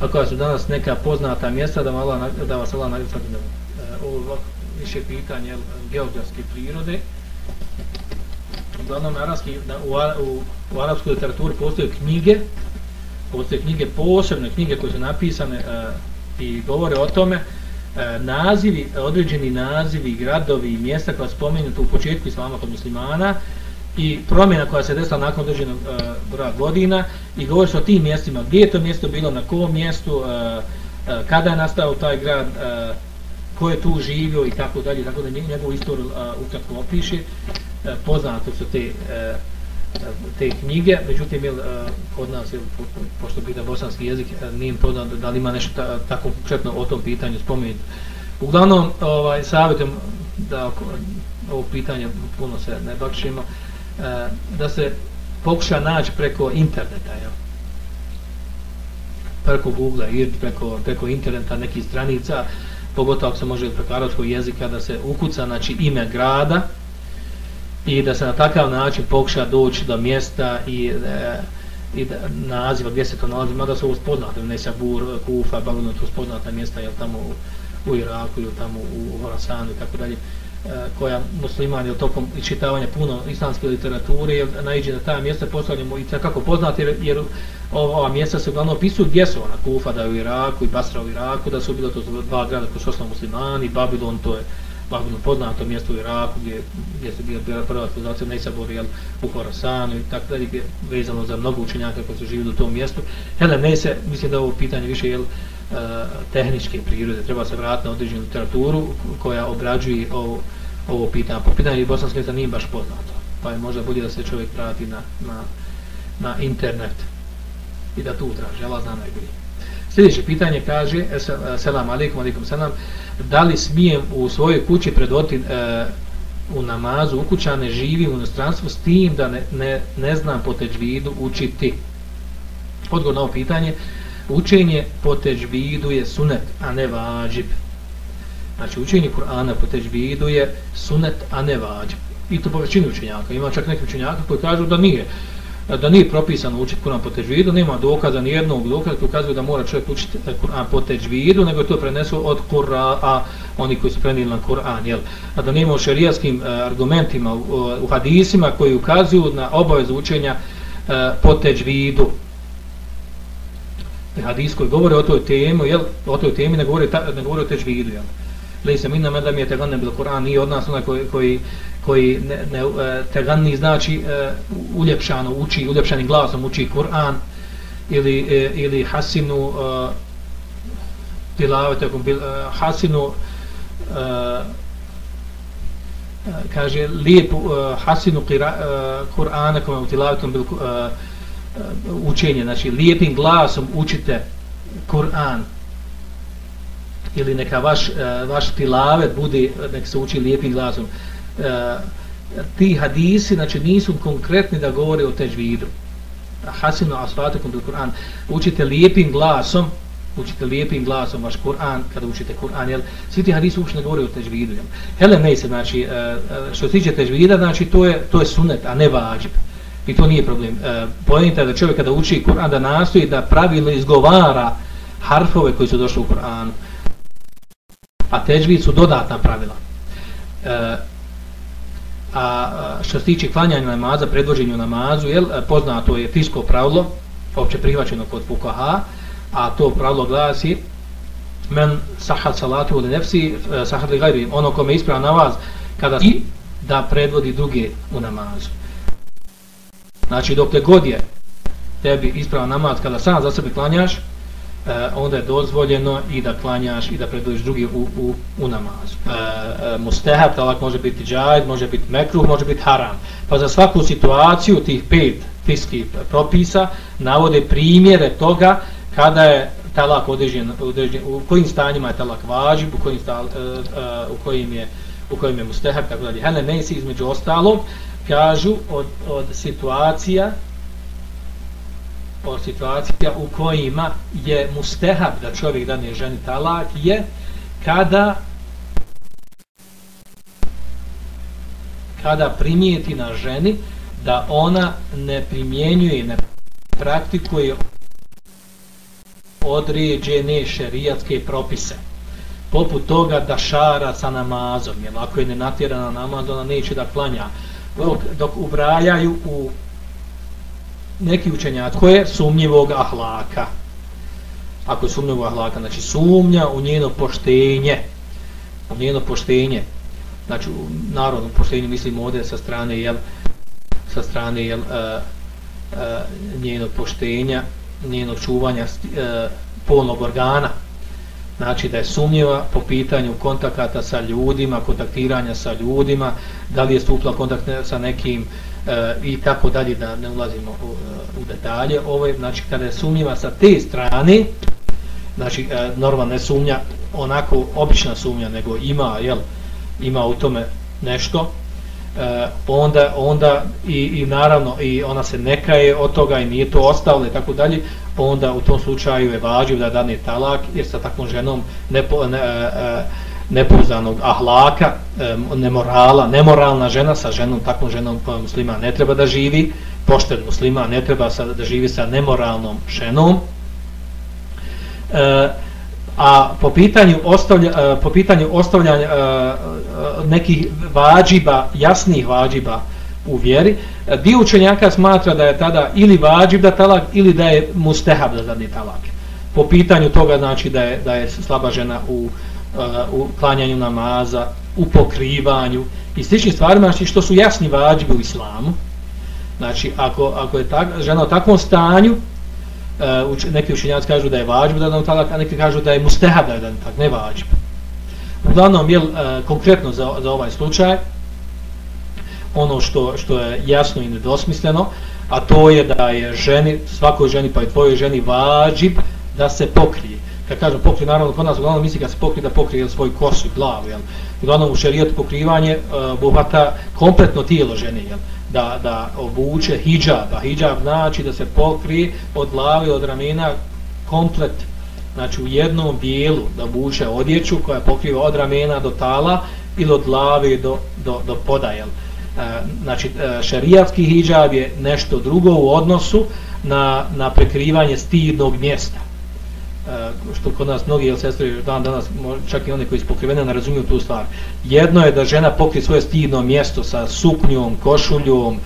a koja su danas neka poznata mjesta, da, mala, da vas Allah nagrada e, ovo više pitanje geografske prirode. Uglavnom, arabski, u, u, u arapskoj literaturi postoje knjige postoje knjige, posebne knjige koje su napisane e, i govore o tome e, nazivi, određeni nazivi, gradovi i mjesta koja spomenuta u početku islama kod muslimana i promjena koja se desila nakon određenog e, broja godina i govori se o tim mjestima, gdje je to mjesto bilo, na kom mjestu, e, e, kada je nastao taj grad, e, ko je tu živio i tako dalje, tako da njegovu istoriju e, ukratko opiše. E, poznate su te e, te knjige, međutim, jel, e, kod nas, jel, pošto pita bosanski jezik, nije im podan da li ima nešto ta, tako konkretno o tom pitanju spomenuti. Uglavnom, ovaj, savjetujem da oko ovo pitanje puno se ne bakšimo, e, da se pokuša naći preko interneta, jel? preko Google ili preko, preko interneta nekih stranica, pogotovo ako se može preko arabskog jezika, da se ukuca znači, ime grada, i da se na takav način pokuša doći do mjesta i, e, i da, naziva gdje se to nalazi, mada su ovo spoznate, Nesabur, Kufa, Babylon, to spoznate mjesta, jel tamo u, u Iraku ili tamo u Horasanu i tako dalje, e, koja muslimani ili tokom čitavanja puno islamske literature, jel, naiđe na ta mjesta, postavljamo i kako poznate, jer, jer ova mjesta se uglavnom opisuju gdje su ona, Kufa da je u Iraku i Basra u Iraku, da su bilo to dva grada koji su muslimani, Babylon to je Bagdad poznato mjesto u Iraku gdje, gdje se bila prva civilizacija Nejsabor jel, u Horasanu i tako dalje gdje vezano za mnogo učenjaka koji su živjeli u tom mjestu. Hele, ne se, mislim da ovo pitanje više jel, e, tehničke prirode, treba se vratiti na određenu literaturu koja obrađuje ovo, ovo pitanje. Po pitanju bosanske mjesta nije baš poznato, pa je možda bolje da se čovjek prati na, na, na internet i da tu traži, Allah zna najbolje. Sljedeće pitanje kaže, e, selam alaikum, alaikum selam, da li smijem u svojoj kući predvoti e, u namazu u kućane živi u inostranstvu s tim da ne, ne, ne znam po teđvidu učiti? Odgovor na ovo pitanje, učenje po teđvidu je sunet, a ne vađib. Znači, učenje Kur'ana po teđvidu je sunet, a ne vađib. I to po većini učenjaka. Ima čak neki učenjaka koji kažu da nije da nije propisano učiti Kur'an po teđvidu, nema dokaza ni jednog dokaza koji ukazuje da mora čovjek učiti eh, Kur'an po teđvidu, nego to prenesu od Kur'ana, oni koji su prenili na Kur'an, jel? A da nema eh, u šerijaskim uh, argumentima, u, u hadisima koji ukazuju na obavezu učenja uh, po teđvidu. Hadis koji govore o toj temi, jel? O toj temi ne govore, ta, ne govore o teđvidu, jel? Lejse minna medam je tegan bil Kur'an, nije od nas onaj koji, koji koji ne, ne, e, tegani znači uh, uljepšano uči, uljepšanim glasom uči Kur'an ili, uh, ili hasinu e, uh, tilavetekom bil, uh, hasinu uh, kaže lijep uh, hasinu Kur'ana uh, kome tilavetom bil uh, učenje, znači lijepim glasom učite Kur'an. Ili neka vaš, uh, vaš tilavet bude, nek se uči lijepim glasom e, ti hadisi znači nisu konkretni da govore o težvidu. Hasinu asfatikum bil Kur'an. Učite lijepim glasom učite lijepim glasom vaš Kur'an kada učite Kur'an jel? Svi ti hadisi uopšte ne govore o težvidu jel? Hele ne se znači e, e, što se tiče težvida znači to je to je sunnet a ne vađib. I to nije problem. E, uh, pojenta da čovjek kada uči Kur'an da nastoji da pravilno izgovara harfove koji su došli u Kur'anu. A težvid su dodatna pravila a što se tiče klanjanja namaza, predvođenju namazu, jel, poznato je fisko pravilo, opće prihvaćeno kod fukaha, a to pravilo glasi men sahat salatu u nefsi e, sahat li gajri, ono kome isprava namaz kada i da predvodi druge u namazu. Znači dok te god je tebi ispravan namaz kada sam za sebe klanjaš, e, onda je dozvoljeno i da klanjaš i da predvodiš drugi u, u, u namazu. E, e, mustehab, talak može biti džajd, može biti mekruh, može biti haram. Pa za svaku situaciju tih pet fiskih propisa navode primjere toga kada je talak određen, određen u kojim stanjima je talak važib, u kojim, stal, e, e, u kojim je u kojim je mustehab, tako dalje. Hele Mesi između ostalog kažu od, od situacija o situacija u kojima je mustehab da čovjek dane ženi talak je kada kada primijeti na ženi da ona ne primjenjuje ne praktikuje određene šerijatske propise poput toga da šara sa namazom jer ako je ne natjera na namaz ona neće da klanja. Dok ubrajaju u neki učenjak koje sumnjivog ahlaka? Ako je sumnjivog ahlaka, znači sumnja u njeno poštenje, u njeno poštenje, znači u narodnom poštenju mislim ovdje sa strane, jel, sa strane, jel, e, e, uh, uh, njenog poštenja, njenog čuvanja uh, polnog organa, znači da je sumnjiva po pitanju kontakata sa ljudima, kontaktiranja sa ljudima, da li je stupila kontakt sa nekim e, i tako dalje, da ne ulazimo u, eh, u detalje. Ovo je, znači, kada je sumnjiva sa te strane, znači, eh, e, normalna ne sumnja, onako obična sumnja, nego ima, jel, ima u tome nešto, e, onda, onda i, i naravno i ona se nekaje od toga i nije to ostalo i tako dalje, onda u tom slučaju je važiv da dane talak jer sa takvom ženom nepo, ne, e, ne, nepouzanog ahlaka, e, nemorala, nemoralna žena sa ženom, takvom ženom koja muslima ne treba da živi, pošten muslima ne treba sa, da živi sa nemoralnom ženom. E, a po pitanju ostavlja, po pitanju ostavljanja nekih vađiba, jasnih vađiba u vjeri, dio učenjaka smatra da je tada ili vađib da talak ili da je mustehab da zadnji talak. Po pitanju toga znači da je, da je slaba žena u, eh, u klanjanju namaza, u pokrivanju i sličnim stvarima znači što su jasni vađibi u islamu. Znači ako, ako je tak, žena u takvom stanju, uh, neki učenjaci kažu da je vađib da je talak, a neki kažu da je mustehab da je talak, ne vađib. Uglavnom, jel, uh, konkretno za, za ovaj slučaj, ono što, što je jasno i nedosmisleno, a to je da je ženi, svakoj ženi pa i tvojoj ženi vađib da se pokrije. Kad kažem pokrije, naravno, kod nas uglavnom misli kad se pokrije da pokrije svoj kosu i glavu. Jel. Uglavnom u šarijetu pokrivanje uh, kompletno tijelo žene. Jel da, da obuče hijab, a hijab znači da se pokrije od glavi, od ramena komplet, znači u jednom dijelu da obuče odjeću koja pokriva od ramena do tala ili od glavi do, do, do podajel. E, E, znači e, šerijatski hidžab hijab je nešto drugo u odnosu na, na prekrivanje stidnog mjesta. E, što kod nas mnogi jel sestre dan danas čak i oni koji su pokrivene ne razumiju tu stvar. Jedno je da žena pokrije svoje stidno mjesto sa suknjom, košuljom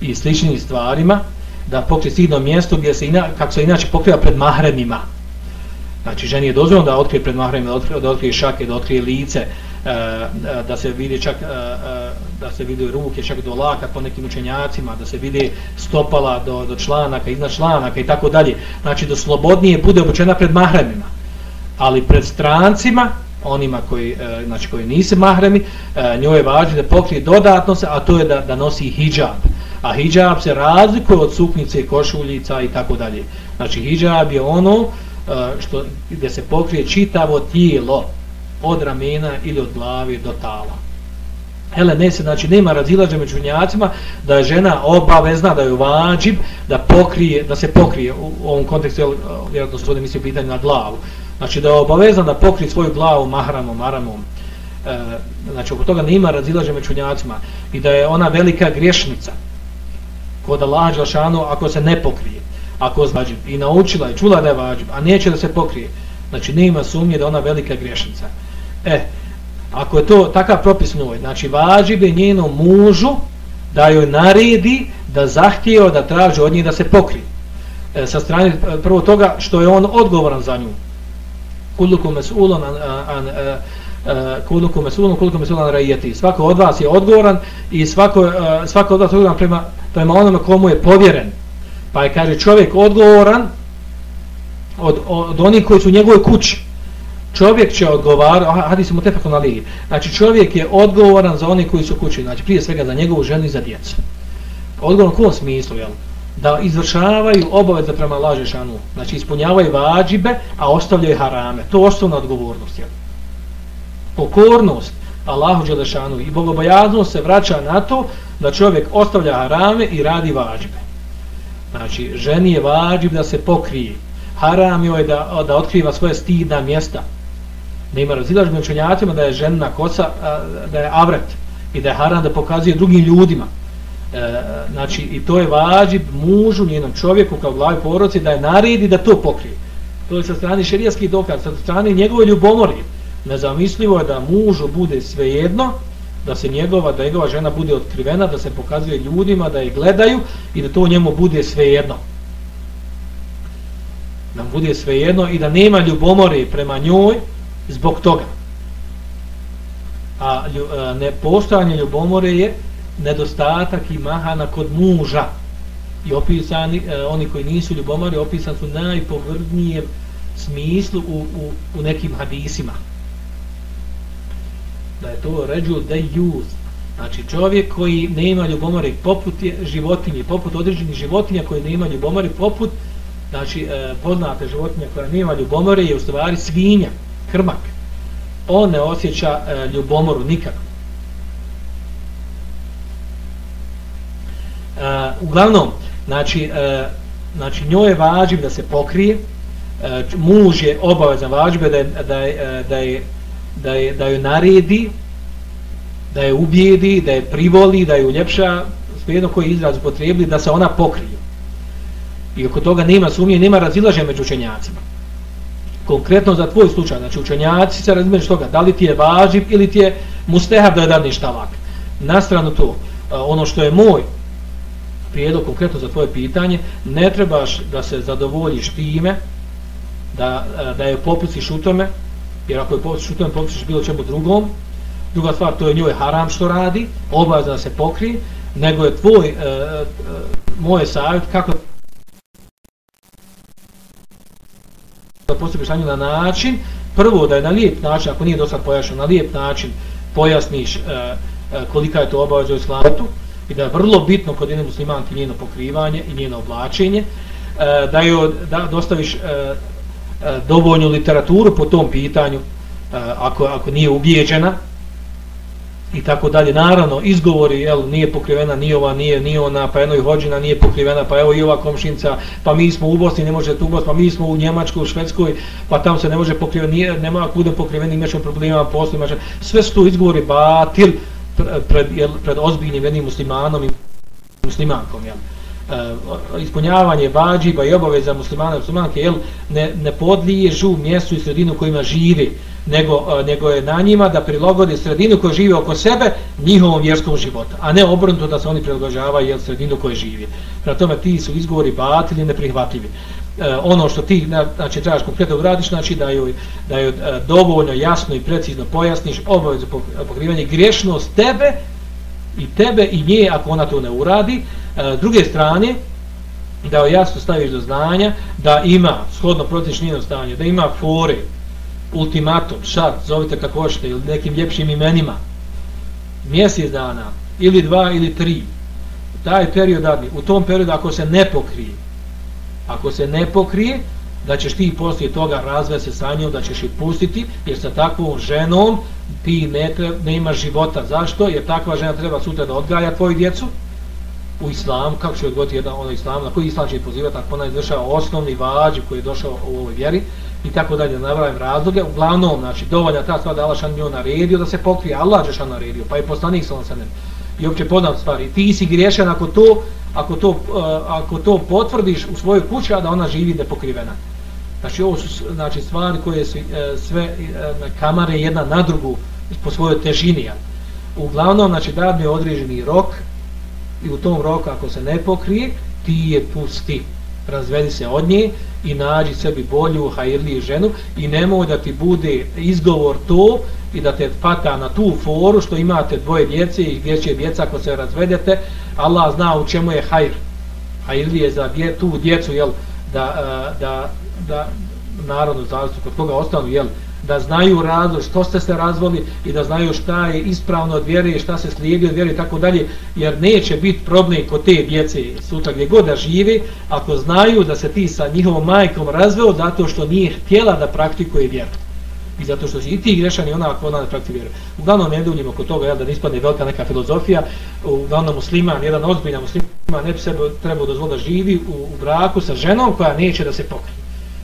i sličnim stvarima, da pokrije stidno mjesto gdje se ina, kako se inače pokriva pred mahremima. Znači ženi je dozvoljeno da otkrije pred mahremima, da otkrije, da otkrije šake, da otkrije lice, E, da se vidi čak e, e, da se vidi ruke čak do laka po nekim učenjacima, da se vidi stopala do, do članaka, iznad članaka i tako dalje. Znači da slobodnije bude obučena pred mahremima. Ali pred strancima, onima koji, znači koji nisu mahremi, njoj je važno da pokrije dodatno se, a to je da, da nosi hijab. A hijab se razlikuje od suknice, košuljica i tako dalje. Znači hijab je ono što, gdje se pokrije čitavo tijelo, od ramena ili od glavi do tala. Hele, ne se, znači, nema razilađa među njacima da je žena obavezna, da je vađib, da pokrije, da se pokrije u, u ovom kontekstu, vjerojatno se ovdje misli pitanje na glavu. Znači, da je obavezna da pokrije svoju glavu mahramom, maramom. E, znači, oko toga nema razilađa među njacima i da je ona velika griješnica kod Allah Đelšanu ako se ne pokrije, ako je vađib. I naučila i čula da je vađib, a neće da se pokrije. Znači, nema sumnje da ona velika griješnica. E, ako je to takav propis njoj, znači važibe njenom mužu da joj naredi, da zahtijeva da traži od njih da se pokrije. E, sa strane prvo toga što je on odgovoran za nju. Kulukum mesulon an, an, e, e, an kulukum mesulon, kulukum mesulon rajeti. Svako od vas je odgovoran i svako, e, svako od vas je odgovoran prema, prema onome komu je povjeren. Pa je, kaže, čovjek odgovoran od, od onih koji su u njegovoj kući čovjek će odgovarati, hadis mu tefakon alihi, znači čovjek je odgovoran za one koji su kući, znači prije svega za njegovu ženu i za djecu. Odgovoran u kom smislu, jel? Da izvršavaju obaveze prema laže šanu, znači ispunjavaju vađibe, a ostavljaju harame. To je osnovna odgovornost, jel? Pokornost Allahu Đelešanu i bogobojaznost se vraća na to da čovjek ostavlja harame i radi vađibe. Znači, ženi je vađib da se pokrije. Haram joj da, da otkriva svoje stidna mjesta nema razilaž među učenjacima da je žena kosa, da je avret i da je haram da pokazuje drugim ljudima. E, znači, i to je vađib mužu, njenom čovjeku kao glavi poroci da je naredi da to pokrije. To je sa strane šerijaskih dokaz, sa strane njegove ljubomori. Nezamislivo je da mužu bude svejedno, da se njegova, da njegova žena bude otkrivena, da se pokazuje ljudima, da je gledaju i da to njemu bude svejedno. Da bude svejedno i da nema ljubomore prema njoj zbog toga. A, e, nepostojanje ne postojanje ljubomore je nedostatak i mahana kod muža. I opisani, e, oni koji nisu ljubomori, opisan su najpogrdnijem smislu u, u, u nekim hadisima. Da je to ređu de juz. Znači čovjek koji nema ljubomore poput životinje, poput određenih životinja koji nema ljubomore poput znači e, poznate životinja koja nema ljubomore je u stvari svinja, krmak. On ne osjeća e, ljubomoru nikako. E, uglavnom, znači, e, znači njoj je vađiv da se pokrije, e, muž je obavezan vađbe da je, da je, e, da je, da je, da ju naredi, da je ubijedi, da je privoli, da je uljepša, svejedno koji izraz upotrijebili, da se ona pokrije. I oko toga nema sumnje, nema razilaženja među učenjacima. Konkretno za tvoj slučaj, znači učenjaci se razmeđu toga, da li ti je važiv ili ti je mustehab da je dadniš talak. Na stranu to, e, ono što je moj prijedlog konkretno za tvoje pitanje, ne trebaš da se zadovoljiš time, da, e, da je popuciš u tome, jer ako je popusiš u tome, popusiš bilo čemu drugom, druga stvar, to je njoj haram što radi, obavezno da se pokrije, nego je tvoj, e, e, moj savjet, kako da postupiš na način, prvo da je na lijep način, ako nije do sad pojašnjeno, na lijep način pojasniš e, e, kolika je to obaveza u islamu, i da je vrlo bitno kod jedne muslimanke njeno pokrivanje i njeno oblačenje, e, da joj da dostaviš e, e, dovoljnu literaturu po tom pitanju, e, ako, ako nije ubijeđena, i tako dalje. Naravno, izgovori, jel, nije pokrivena, nije ova, nije, nije ona, pa jednoj hođina nije pokrivena, pa evo i ova komšinca, pa mi smo u Bosni, ne može tu Bosni, pa mi smo u Njemačkoj, u Švedskoj, pa tam se ne može pokrivena, nije, nema ako budem pokriveni, imaćemo problema, poslima, sve su tu izgovori batil pred, jel, pred ozbiljnim jednim muslimanom i muslimankom, jel. E, ispunjavanje vađiba i obaveza muslimana i muslimanke, jel, ne, ne podliježu mjestu i sredinu kojima živi, nego, e, nego je na njima da prilagode sredinu koju živi oko sebe njihovom vjerskom životu, a ne obrnuto da se oni prilagođavaju jel, sredinu koju živi. Na tome ti su izgovori batili neprihvatljivi. E, ono što ti znači, trebaš konkretno uradiš, znači da joj, da joj e, dovoljno jasno i precizno pojasniš obavezu pokrivanja grešnost tebe i tebe i nje ako ona to ne uradi. E, druge strane, da joj jasno staviš do znanja da ima, shodno protiš njeno stanje, da ima fore, ultimatum, šart, zovite kako hoćete, ili nekim ljepšim imenima, mjesec dana, ili dva, ili tri, taj period dadni, u tom periodu ako se ne pokrije, ako se ne pokrije, da ćeš ti poslije toga razve se sa njom, da ćeš ih pustiti, jer sa takvom ženom ti ne, treba, ne imaš života. Zašto? Jer takva žena treba sutra da odgaja tvoju djecu u islamu, kako će odgojiti jedan ono islam, na koji islam će pozivati, ako ona izvršava osnovni vađi koji je došao u ovoj vjeri, i tako dalje, navrajem razloge, uglavnom, znači, dovoljna ta stvar da Allah šan nju naredio, da se pokrije, Allah je šan naredio, pa i poslanik sa se ne, i uopće podam stvari, ti si griješan ako to, ako to, uh, ako to potvrdiš u svojoj kući, a da ona živi nepokrivena. Znači, ovo su znači, stvari koje su uh, sve uh, kamare jedna na drugu po svojoj težini. Uglavnom, znači, dadne je određeni rok i u tom roku, ako se ne pokrije, ti je pusti razvedi se od nje i nađi sebi bolju, hajirliju ženu i nemoj da ti bude izgovor to i da te pata na tu foru što imate dvoje djece i gdje će djeca ako se razvedete, Allah zna u čemu je hajr. Hajirlije za dje, tu djecu, jel, da, eh, da, da narodno zavisno kod koga ostanu, jel, da znaju razlog što ste se razvoli i da znaju šta je ispravno od vjere i šta se slijedi od vjere i tako dalje, jer neće biti problem kod te djece sutra gdje god da živi, ako znaju da se ti sa njihovom majkom razveo zato što nije htjela da praktikuje vjeru. I zato što si i ti grešan i ona ako ona ne praktikuje vjeru. Uglavnom ne duljimo kod toga ja, da ne ispadne velika neka filozofija, uglavnom musliman, jedan ozbiljan musliman ne bi sebe trebao dozvoliti da živi u, u braku sa ženom koja neće da se pokrije.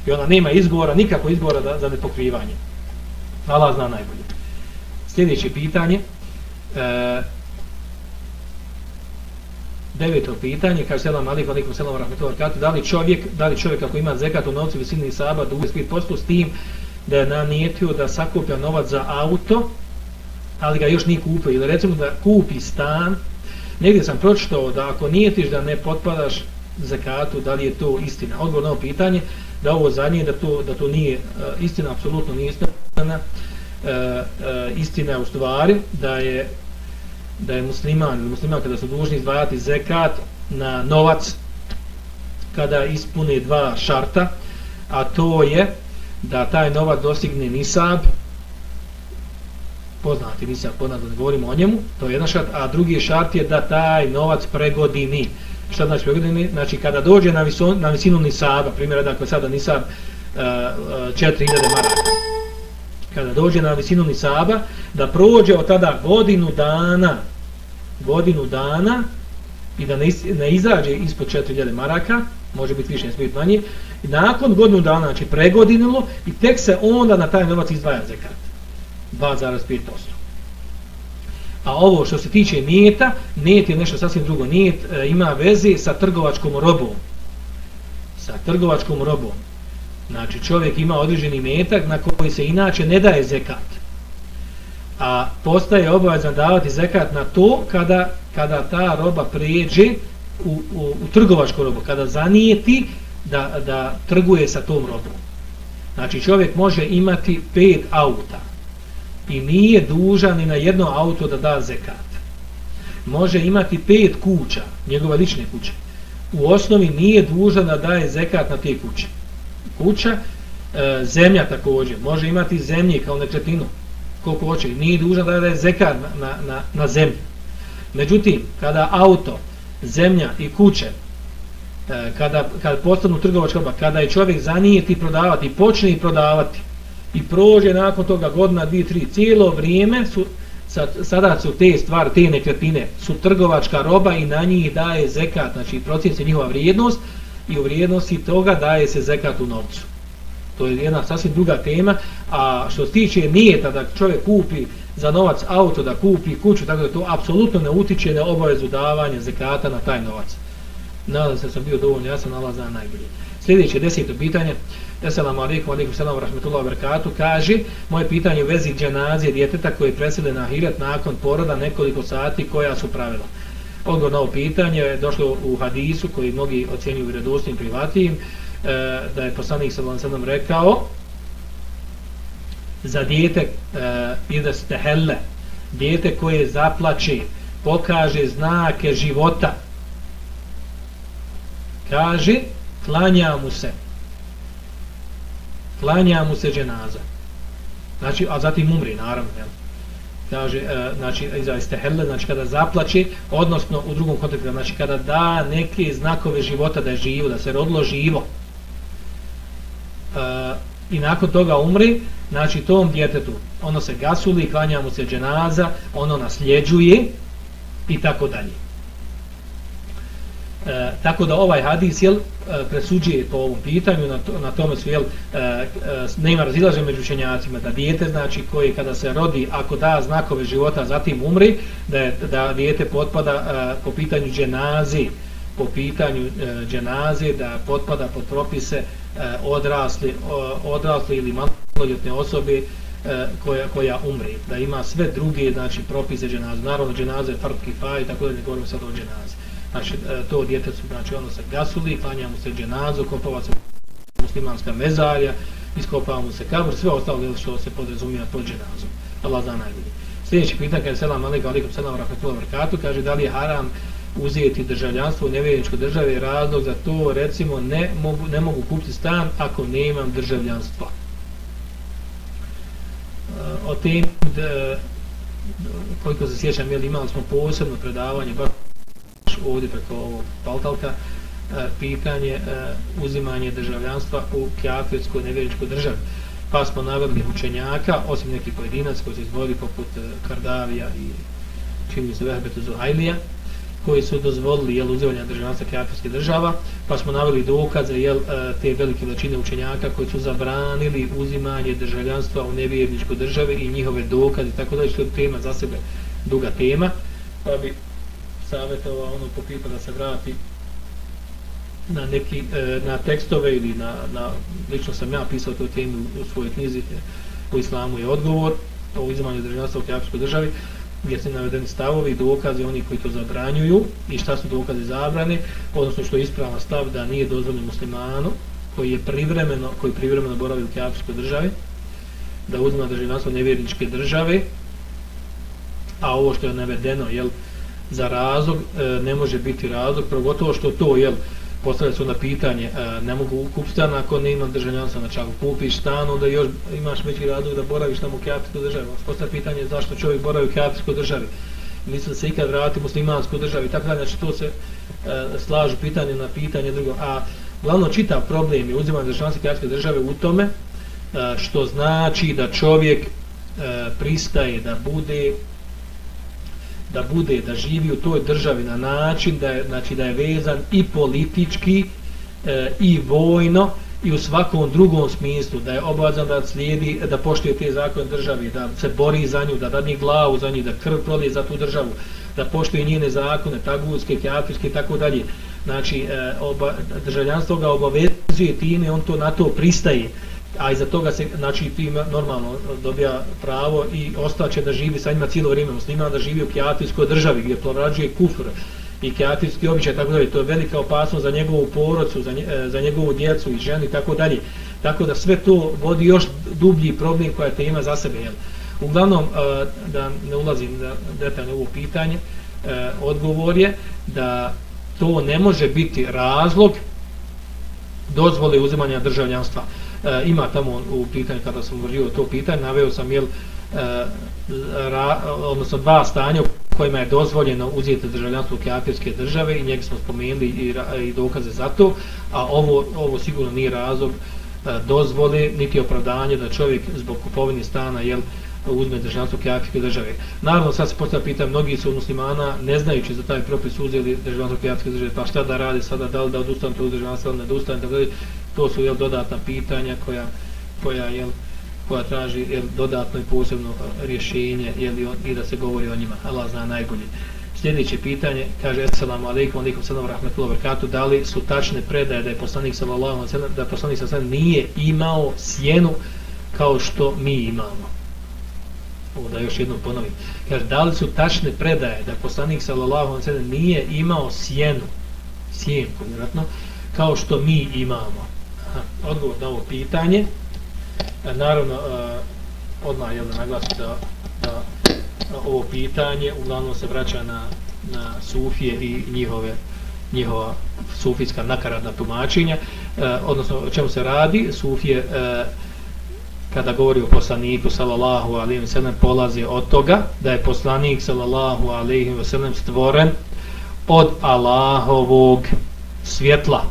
I ona nema izgovora, nikako izgovora da, za nepokrivanje. Allah zna najbolje. Sljedeće pitanje. E, deveto pitanje, kaže selam alik, alikum selam rahmetullahi wabarakatuh, da li čovjek, da li čovjek ako ima zekat u novcu visini saba, da uvijek posto s tim da je nanijetio da sakuplja novac za auto, ali ga još nije kupio, ili recimo da kupi stan, negdje sam pročitao da ako nijetiš da ne potpadaš zakatu, da li je to istina. Odgovor na ovo pitanje, da ovo zadnje, da to, da to nije uh, istina, apsolutno nije istina e, e, istina je u stvari da je da je musliman ili musliman kada su dužni izdvajati zekat na novac kada ispune dva šarta, a to je da taj novac dostigne nisab, poznati nisab, poznati da ne govorimo o njemu, to je jedan šart, a drugi šart je da taj novac pregodini. Šta znači pregodini? Znači kada dođe na, viso, na visinu nisaba, primjer dakle sada nisab uh, uh, 4000 maraka, kada dođe na visinu nisaba, da prođe od tada godinu dana, godinu dana, i da ne, ne izađe ispod 4000 maraka, može biti više, ne smije biti manje, i nakon godinu dana, znači pregodinilo, i tek se onda na taj novac izdvaja zekat. 2,5%. A ovo što se tiče nijeta, nijet je nešto sasvim drugo. Nijet e, ima veze sa trgovačkom robom. Sa trgovačkom robom. Znači čovjek ima određeni metak na koji se inače ne daje zekat. A postaje obavezan davati zekat na to kada, kada ta roba prijeđe u, u, u trgovačku robu, kada zanijeti da, da trguje sa tom robom. Znači čovjek može imati pet auta i nije dužan ni na jedno auto da da zekat. Može imati pet kuća, njegova lične kuće. U osnovi nije dužan da daje zekat na te kuće. Kuća, e, zemlja također, može imati zemlje kao nekretinu, koliko hoće, nije dužan da je zekat na, na, na, na. Međutim, kada auto, zemlja i kuće, e, kada, kada postanu trgovačka roba, kada je čovjek zanijeti prodavati, počne i prodavati, i prođe nakon toga godina, dvije, tri, cijelo vrijeme su, sada su te stvari, te nekretnine, su trgovačka roba i na njih daje zekat, znači procjen se njihova vrijednost i u vrijednosti toga daje se zekat u novcu. To je jedna sasvim druga tema, a što se tiče nijeta da čovjek kupi za novac auto, da kupi kuću, tako da to apsolutno ne utiče na obavezu davanja zekata na taj novac. Nadam se da sam bio dovoljno, ja sam nalazan najbolji. Sljedeće deseto pitanje, Assalamu alaikum, alaikum salam, rahmetullahi wa kaže, moje pitanje u vezi dženazije djeteta koje presede na hirat nakon poroda nekoliko sati, koja su pravila? Odgovor na ovo pitanje je došlo u hadisu koji mnogi ocjenjuju vredostim privatijim, e, da je poslanik sallam sallam rekao za dijete e, ida stehelle dijete koje zaplače pokaže znake života. Kaže klanja mu se. Klanja mu se dženaza. Znači, a zatim umri naravno jel? Kaže, e, znači, iza istehelle, znači kada zaplače, odnosno u drugom kontekstu, znači kada da neke znakove života da je živo, da se rodilo živo, uh, i nakon toga umri, znači tom djetetu ono se gasuli, klanja mu se dženaza, ono nasljeđuje i tako dalje. E, tako da ovaj hadis jel, e, presuđuje po ovom pitanju, na, to, na tome su jel, e, e, nema razilaže među učenjacima, da dijete znači koje kada se rodi, ako da znakove života, zatim umri, da, je, da dijete potpada e, po pitanju dženazi, po pitanju e, dženaze, da potpada pod propise e, odrasli, odrasli ili maloljetne osobe e, koja, koja umri, da ima sve druge znači, propise dženaze, naravno dženaze je kifaj, tako da ne govorimo sad o dženaze. Znači, e, to djete su, znači, ono se gasuli, klanja mu se dženazu, kopava se muslimanska mezarja, iskopava mu se kabr, sve ostalo što se podrazumija pod dženazom. Allah zna najbolje. Sljedeći pitan, kada je selam alaikum, alaikum selam, rahmatullahi wabarakatuh, kaže da li je haram uzeti državljanstvo u države državi razlog za to recimo ne mogu, ne mogu kupiti stan ako nemam državljanstva uh, o tem da, e, koliko se sjećam jel, imali smo posebno predavanje baš ovdje preko ovog paltalka uh, pitanje e, uzimanje državljanstva u kjafirskoj nevjeričkoj državi. Pa smo naveli učenjaka osim nekih pojedinac koji se izvodi poput e, Kardavija i čini se Vehbetu Zuhajlija koji su dozvolili jel, uzivanje državljanstva kafirskih država, pa smo naveli dokaze jel, te velike većine učenjaka koji su zabranili uzimanje državljanstva u nevjerničkoj državi i njihove dokaze, tako da što to tema za sebe duga tema, pa bi savjetovao ono popipa da se vrati na neki e, na tekstove ili na, na lično sam ja pisao tu temu u svojoj knjizi e, u islamu je odgovor o uzimanju državljanstva u kjapskoj državi gdje su navedeni stavovi i dokazi oni koji to zabranjuju i šta su dokazi zabrane, odnosno što je ispravan stav da nije dozvoljeno muslimanu koji je privremeno, koji privremeno boravi u kjapskoj državi, da uzima državljanstvo nevjerničke države, a ovo što je navedeno, jel, za razlog, e, ne može biti razlog, progotovo što to, jel, postavlja se onda pitanje, e, ne mogu kupiti stan ako ne imam državljanstva, znači ako kupiš stan, onda još imaš veći razlog da boraviš tamo u kjafirskoj državi. Postavlja pitanje zašto čovjek boravi u kjafirskoj državi, misli da se ikad vrati muslimansku državi, tako da, znači to se e, slažu pitanje na pitanje drugo, a glavno čitav problem je uzimanje državljanstva kjapske države u tome, e, što znači da čovjek e, pristaje da bude da bude, da živi u toj državi na način da je, znači da je vezan i politički e, i vojno i u svakom drugom smislu da je obavezan da slijedi, da poštuje te zakone države, da se bori za nju, da dadni glavu za nju, da krv prolije za tu državu, da poštuje njene zakone, tagutske, kjafirske i tako dalje. Znači, e, oba, državljanstvo ga obavezuje time, on to na to pristaje a iza toga se znači ti normalno dobija pravo i ostaće da živi sa njima cijelo vrijeme muslima da živi u kjatijskoj državi gdje plovrađuje kufr i kjatijski običaj tako dalje. To je velika opasnost za njegovu porodcu za, nje, e, za njegovu djecu i ženi tako dalje. Tako da sve to vodi još dublji problem koja te ima za sebe jel? uglavnom e, da ne ulazim da detaljno ovo pitanje e, odgovor je da to ne može biti razlog dozvole uzimanja državljanstva e, ima tamo u pitanju kada sam govorio to pitanje naveo sam jel e, ra, odnosno dva stanja u kojima je dozvoljeno uzeti državljanstvo kafirske države i njega smo spomenuli i, i dokaze za to a ovo, ovo sigurno nije razlog e, dozvole niti opravdanje da čovjek zbog kupovine stana jel uzme državljanstvo kafirske države. Naravno, sad se postavlja pitanje, mnogi su muslimana, ne znajući za taj propis, uzeli državljanstvo kafirske države, pa šta da radi sada, da li da odustane to državljanstvo, da ne odustane, da to su jel, dodatna pitanja koja, koja, jel, koja traži jel, dodatno i posebno rješenje jel, i da se govori o njima. Allah zna najbolje. Sljedeće pitanje, kaže Assalamu alaikum, alaikum sallam, rahmetullahi wabarakatuh, da li su tačne predaje da je poslanik sallallahu sallam, da poslanik sallallahu nije imao sjenu kao što mi imamo? Ovo da još jednom ponovim. Kaže, da li su tačne predaje da poslanik sallallahu sallam nije imao sjenu, sjenku, vjerojatno, kao što mi imamo? Odgovor na ovo pitanje. E, naravno, e, odmah je da naglasi da, da ovo pitanje uglavnom se vraća na, na Sufije i njihove njihova sufijska nakaradna tumačenja, e, odnosno o čemu se radi, Sufije e, kada govori o poslaniku sallallahu alaihi wa sallam polazi od toga da je poslanik sallallahu alaihi wa sallam stvoren od Allahovog svjetla,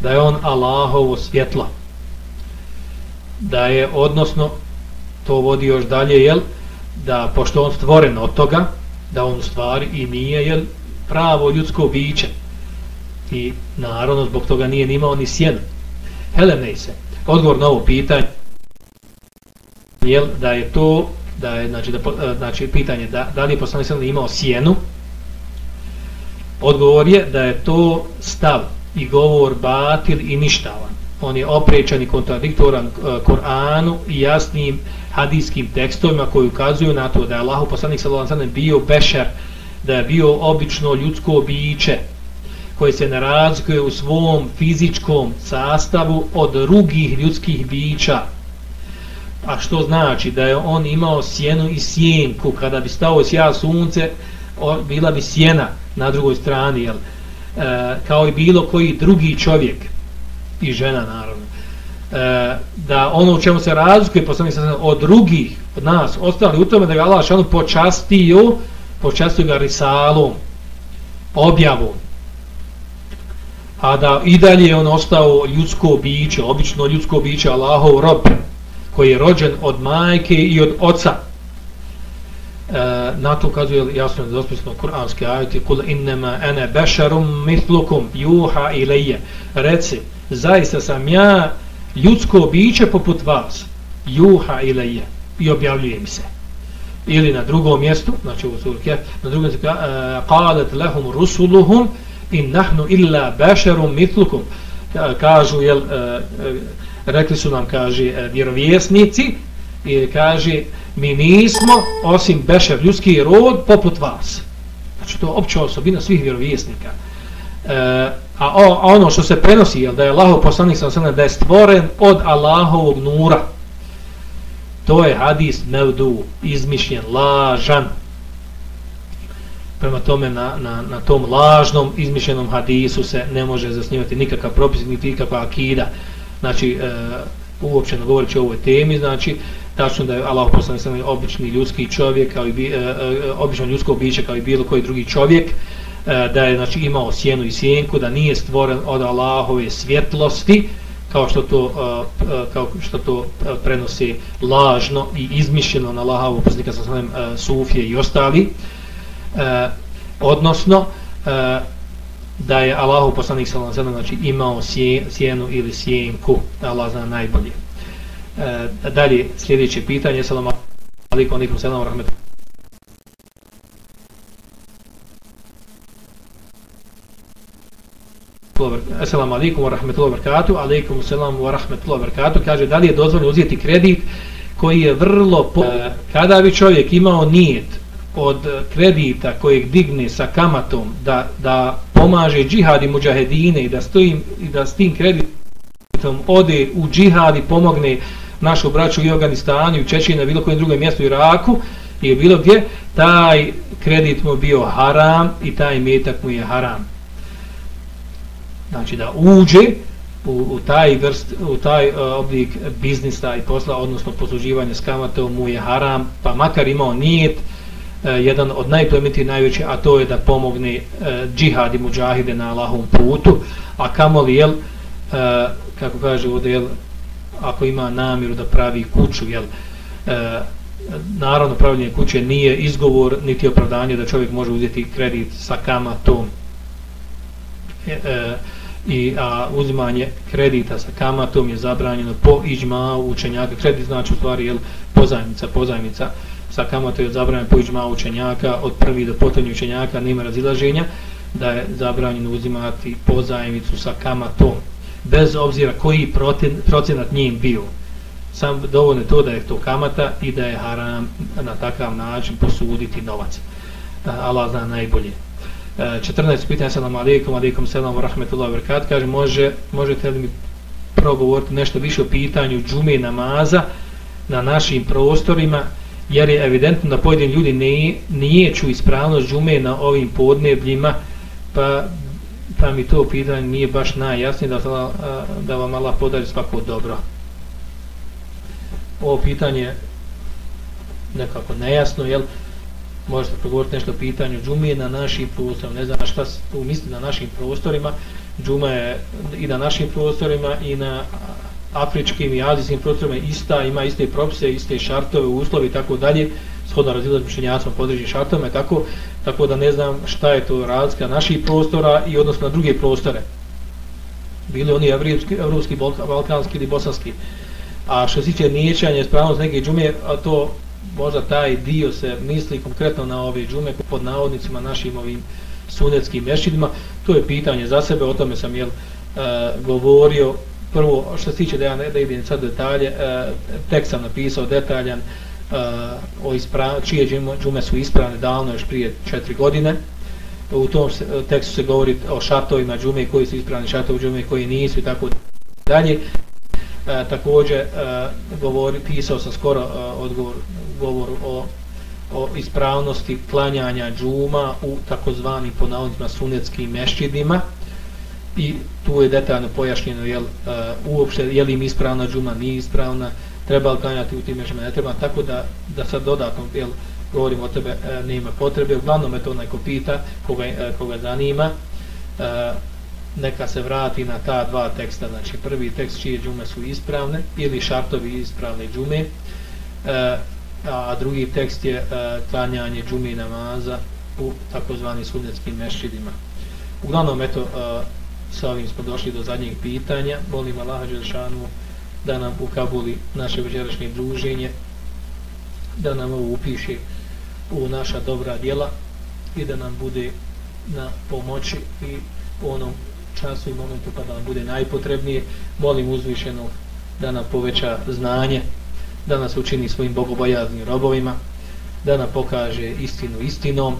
da je on Allahovo svjetlo. Da je odnosno to vodi još dalje jel da pošto on stvoren od toga da on stvari i nije jel pravo ljudsko biće. I naravno zbog toga nije nimao imao ni sjen Helene se odgovor na ovo pitanje jel da je to da je znači da e, znači pitanje da da li je poslanik imao sjenu odgovor je da je to stav i govor batil i ništavan. On je oprečan i kontradiktoran eh, Koranu i jasnim hadijskim tekstovima koji ukazuju na to da je Allah poslanik sallallahu alejhi bio bešer, da je bio obično ljudsko biće koje se ne razlikuje u svom fizičkom sastavu od drugih ljudskih bića. A što znači da je on imao sjenu i sjenku kada bi stao sja sunce, bila bi sjena na drugoj strani, jel? E, kao i bilo koji drugi čovjek i žena naravno. E, da ono u čemu se razlikuje poslanik sa od drugih od nas ostali u tome da ga Allah šanu počastio počastio ga risalom objavom. A da i dalje on ostao ljudsko biće obično ljudsko biće Allahov rob koji je rođen od majke i od oca na to ukazuje jasno da dospisno kuranski ajeti kul innema ene bešarum mitlukum juha ilaje reci zaista sam ja ljudsko biće poput vas juha ilaje i objavljuje mi se. Ili na drugom mjestu znači u surke na drugom mjestu qalat lahum rusuluhum in nahnu illa basharum mithlukum. Kažu jel e, e, rekli su nam kaže e, vjerovjesnici i kaže mi nismo osim bešer ljudski rod poput vas. Znači to je opća osobina svih vjerovjesnika. E, a, o, a ono što se prenosi je da je Allahov poslanik sam sam da je stvoren od Allahovog nura. To je hadis nevdu izmišljen, lažan. Prema tome na, na, na tom lažnom izmišljenom hadisu se ne može zasnivati nikakav propis niti nikakva akida. Znači e, uopće govoreći o ovoj temi znači tačno da je Allah poslanik sam obični ljudski čovjek kao i bi, e, e, obično ljudsko biće kao i bilo koji drugi čovjek e, da je znači imao sjenu i sjenku da nije stvoren od Allahove svjetlosti kao što to e, e kao što to e, prenosi lažno i izmišljeno na Allahovu poslanika sa svojim e, sufije i ostali. E, odnosno e, da je Allahu poslanik sallallahu alejhi ve znači imao sjenu ili sjenku Allah zna najbolje e, dalje sljedeće pitanje selam alaikum, alaikum, salam, rahmetu. Assalamu alaikum wa rahmatullahi wa barakatuh. Alaikum assalam wa rahmatullahi wa barakatuh. Kaže, da li je dozvoljeno uzeti kredit koji je vrlo... Po... E, kada bi čovjek imao nijet od kredita kojeg digne sa kamatom da, da pomaže džihad i muđahedine i da, stojim, i da s tim kreditom ode u džihad i pomogne našu braću i Afganistanu i Čečinu, bilo kojem drugom mjestu u Iraku i bilo gdje, taj kredit mu bio haram i taj metak mu je haram. Znači da uđe u, u taj vrst, u taj uh, oblik biznisa i posla, odnosno posluživanje s kamatom mu je haram, pa makar imao nijet, uh, jedan od najplemitih najveći, a to je da pomogne uh, džihad i muđahide na Allahom putu, a kamoli, jel, uh, kako kaže ovdje, jel, ako ima namjeru da pravi kuću, jel, e, naravno pravljenje kuće nije izgovor niti opravdanje da čovjek može uzeti kredit sa kamatom. E, e, i a, uzimanje kredita sa kamatom je zabranjeno po iđma učenjaka. Kredit znači u stvari jel, pozajmica, pozajmica sa kamatom je zabranjeno po iđma učenjaka od prvi do potonji učenjaka, nema razilaženja da je zabranjeno uzimati pozajmicu sa kamatom bez obzira koji procenat njim bio. Sam dovoljno to da je to kamata i da je haram na takav način posuditi novac. E, Allah zna najbolje. E, 14 pitanja selam alejkum alejkum selam ve rahmetullahi ve berekat. kaže može možete li mi progovoriti nešto više o pitanju džume namaza na našim prostorima jer je evidentno da pojedini ljudi ne nije ču ispravnost džume na ovim podnebljima pa pa mi to pitanje nije baš najjasnije da da vam Allah podari svako dobro. Ovo pitanje nekako nejasno jel' možete progovoriti nešto o pitanju džumije na našim prostorima, ne znam šta tu misli na našim prostorima, džuma je i na našim prostorima i na afričkim i azijskim prostorima ista, ima iste propise, iste šartove, uslovi i tako dalje, shodno razilaz mišljenjacom podređi šartove, tako, tako da ne znam šta je to razlika naših prostora i odnosno na druge prostore. Bili oni evropski, evropski balkanski ili bosanski. A što se tiče nijećanja, spravnost neke džume, a to možda taj dio se misli konkretno na ove džume pod navodnicima našim ovim sunetskim mešćidima, to je pitanje za sebe, o tome sam jel, uh, govorio, prvo što se tiče da ja ne da idem sad detalje, e, tek sam napisao detaljan Eh, o isprav, čije džume, su ispravne davno još prije četiri godine, u tom se, tekstu se govori o šatovima džume koji su ispravni šatovi džume koji nisu i tako dalje. E, također e, govori, pisao sam skoro e, odgovor govor o, o ispravnosti klanjanja džuma u takozvanim ponavnicima sunetskim mešćidima. I tu je detaljno pojašnjeno jel, e, uopšte je li im ispravna džuma, nije ispravna, treba li klanjati u tim mešama, ne treba, tako da, da sad dodatno jel, govorim o tebe, e, nema potrebe, uglavnom je to onaj ko pita, koga, e, koga zanima, e, neka se vrati na ta dva teksta, znači prvi tekst čije džume su ispravne ili šartovi ispravne džume, e, a drugi tekst je e, klanjanje džume namaza u takozvani sunnetskim mešćidima. Uglavnom, eto, e, sa ovim smo došli do zadnjeg pitanja. Molim Allaha Đelšanu da nam ukabuli naše večerašnje druženje, da nam ovo upiše u naša dobra djela i da nam bude na pomoći i u onom času i momentu pa da nam bude najpotrebnije. Molim uzvišenog da nam poveća znanje, da nas učini svojim bogobojaznim robovima, da nam pokaže istinu istinom,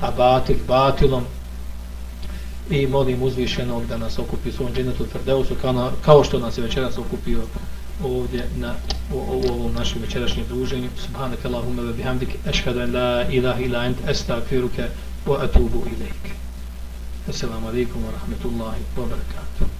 a batil batilom, i molim uzvišenog da nas okupi u svom dženetu Ferdeusu kao, kao što nas je večeras okupio ovdje na u, u ovom našem večerašnjem druženju. Subhanak allahumma wa bihamdik ashhadu an la ilaha illa ant astaghfiruka wa atubu ilaik assalamu alaikum wa rahmatullahi wa barakatuh.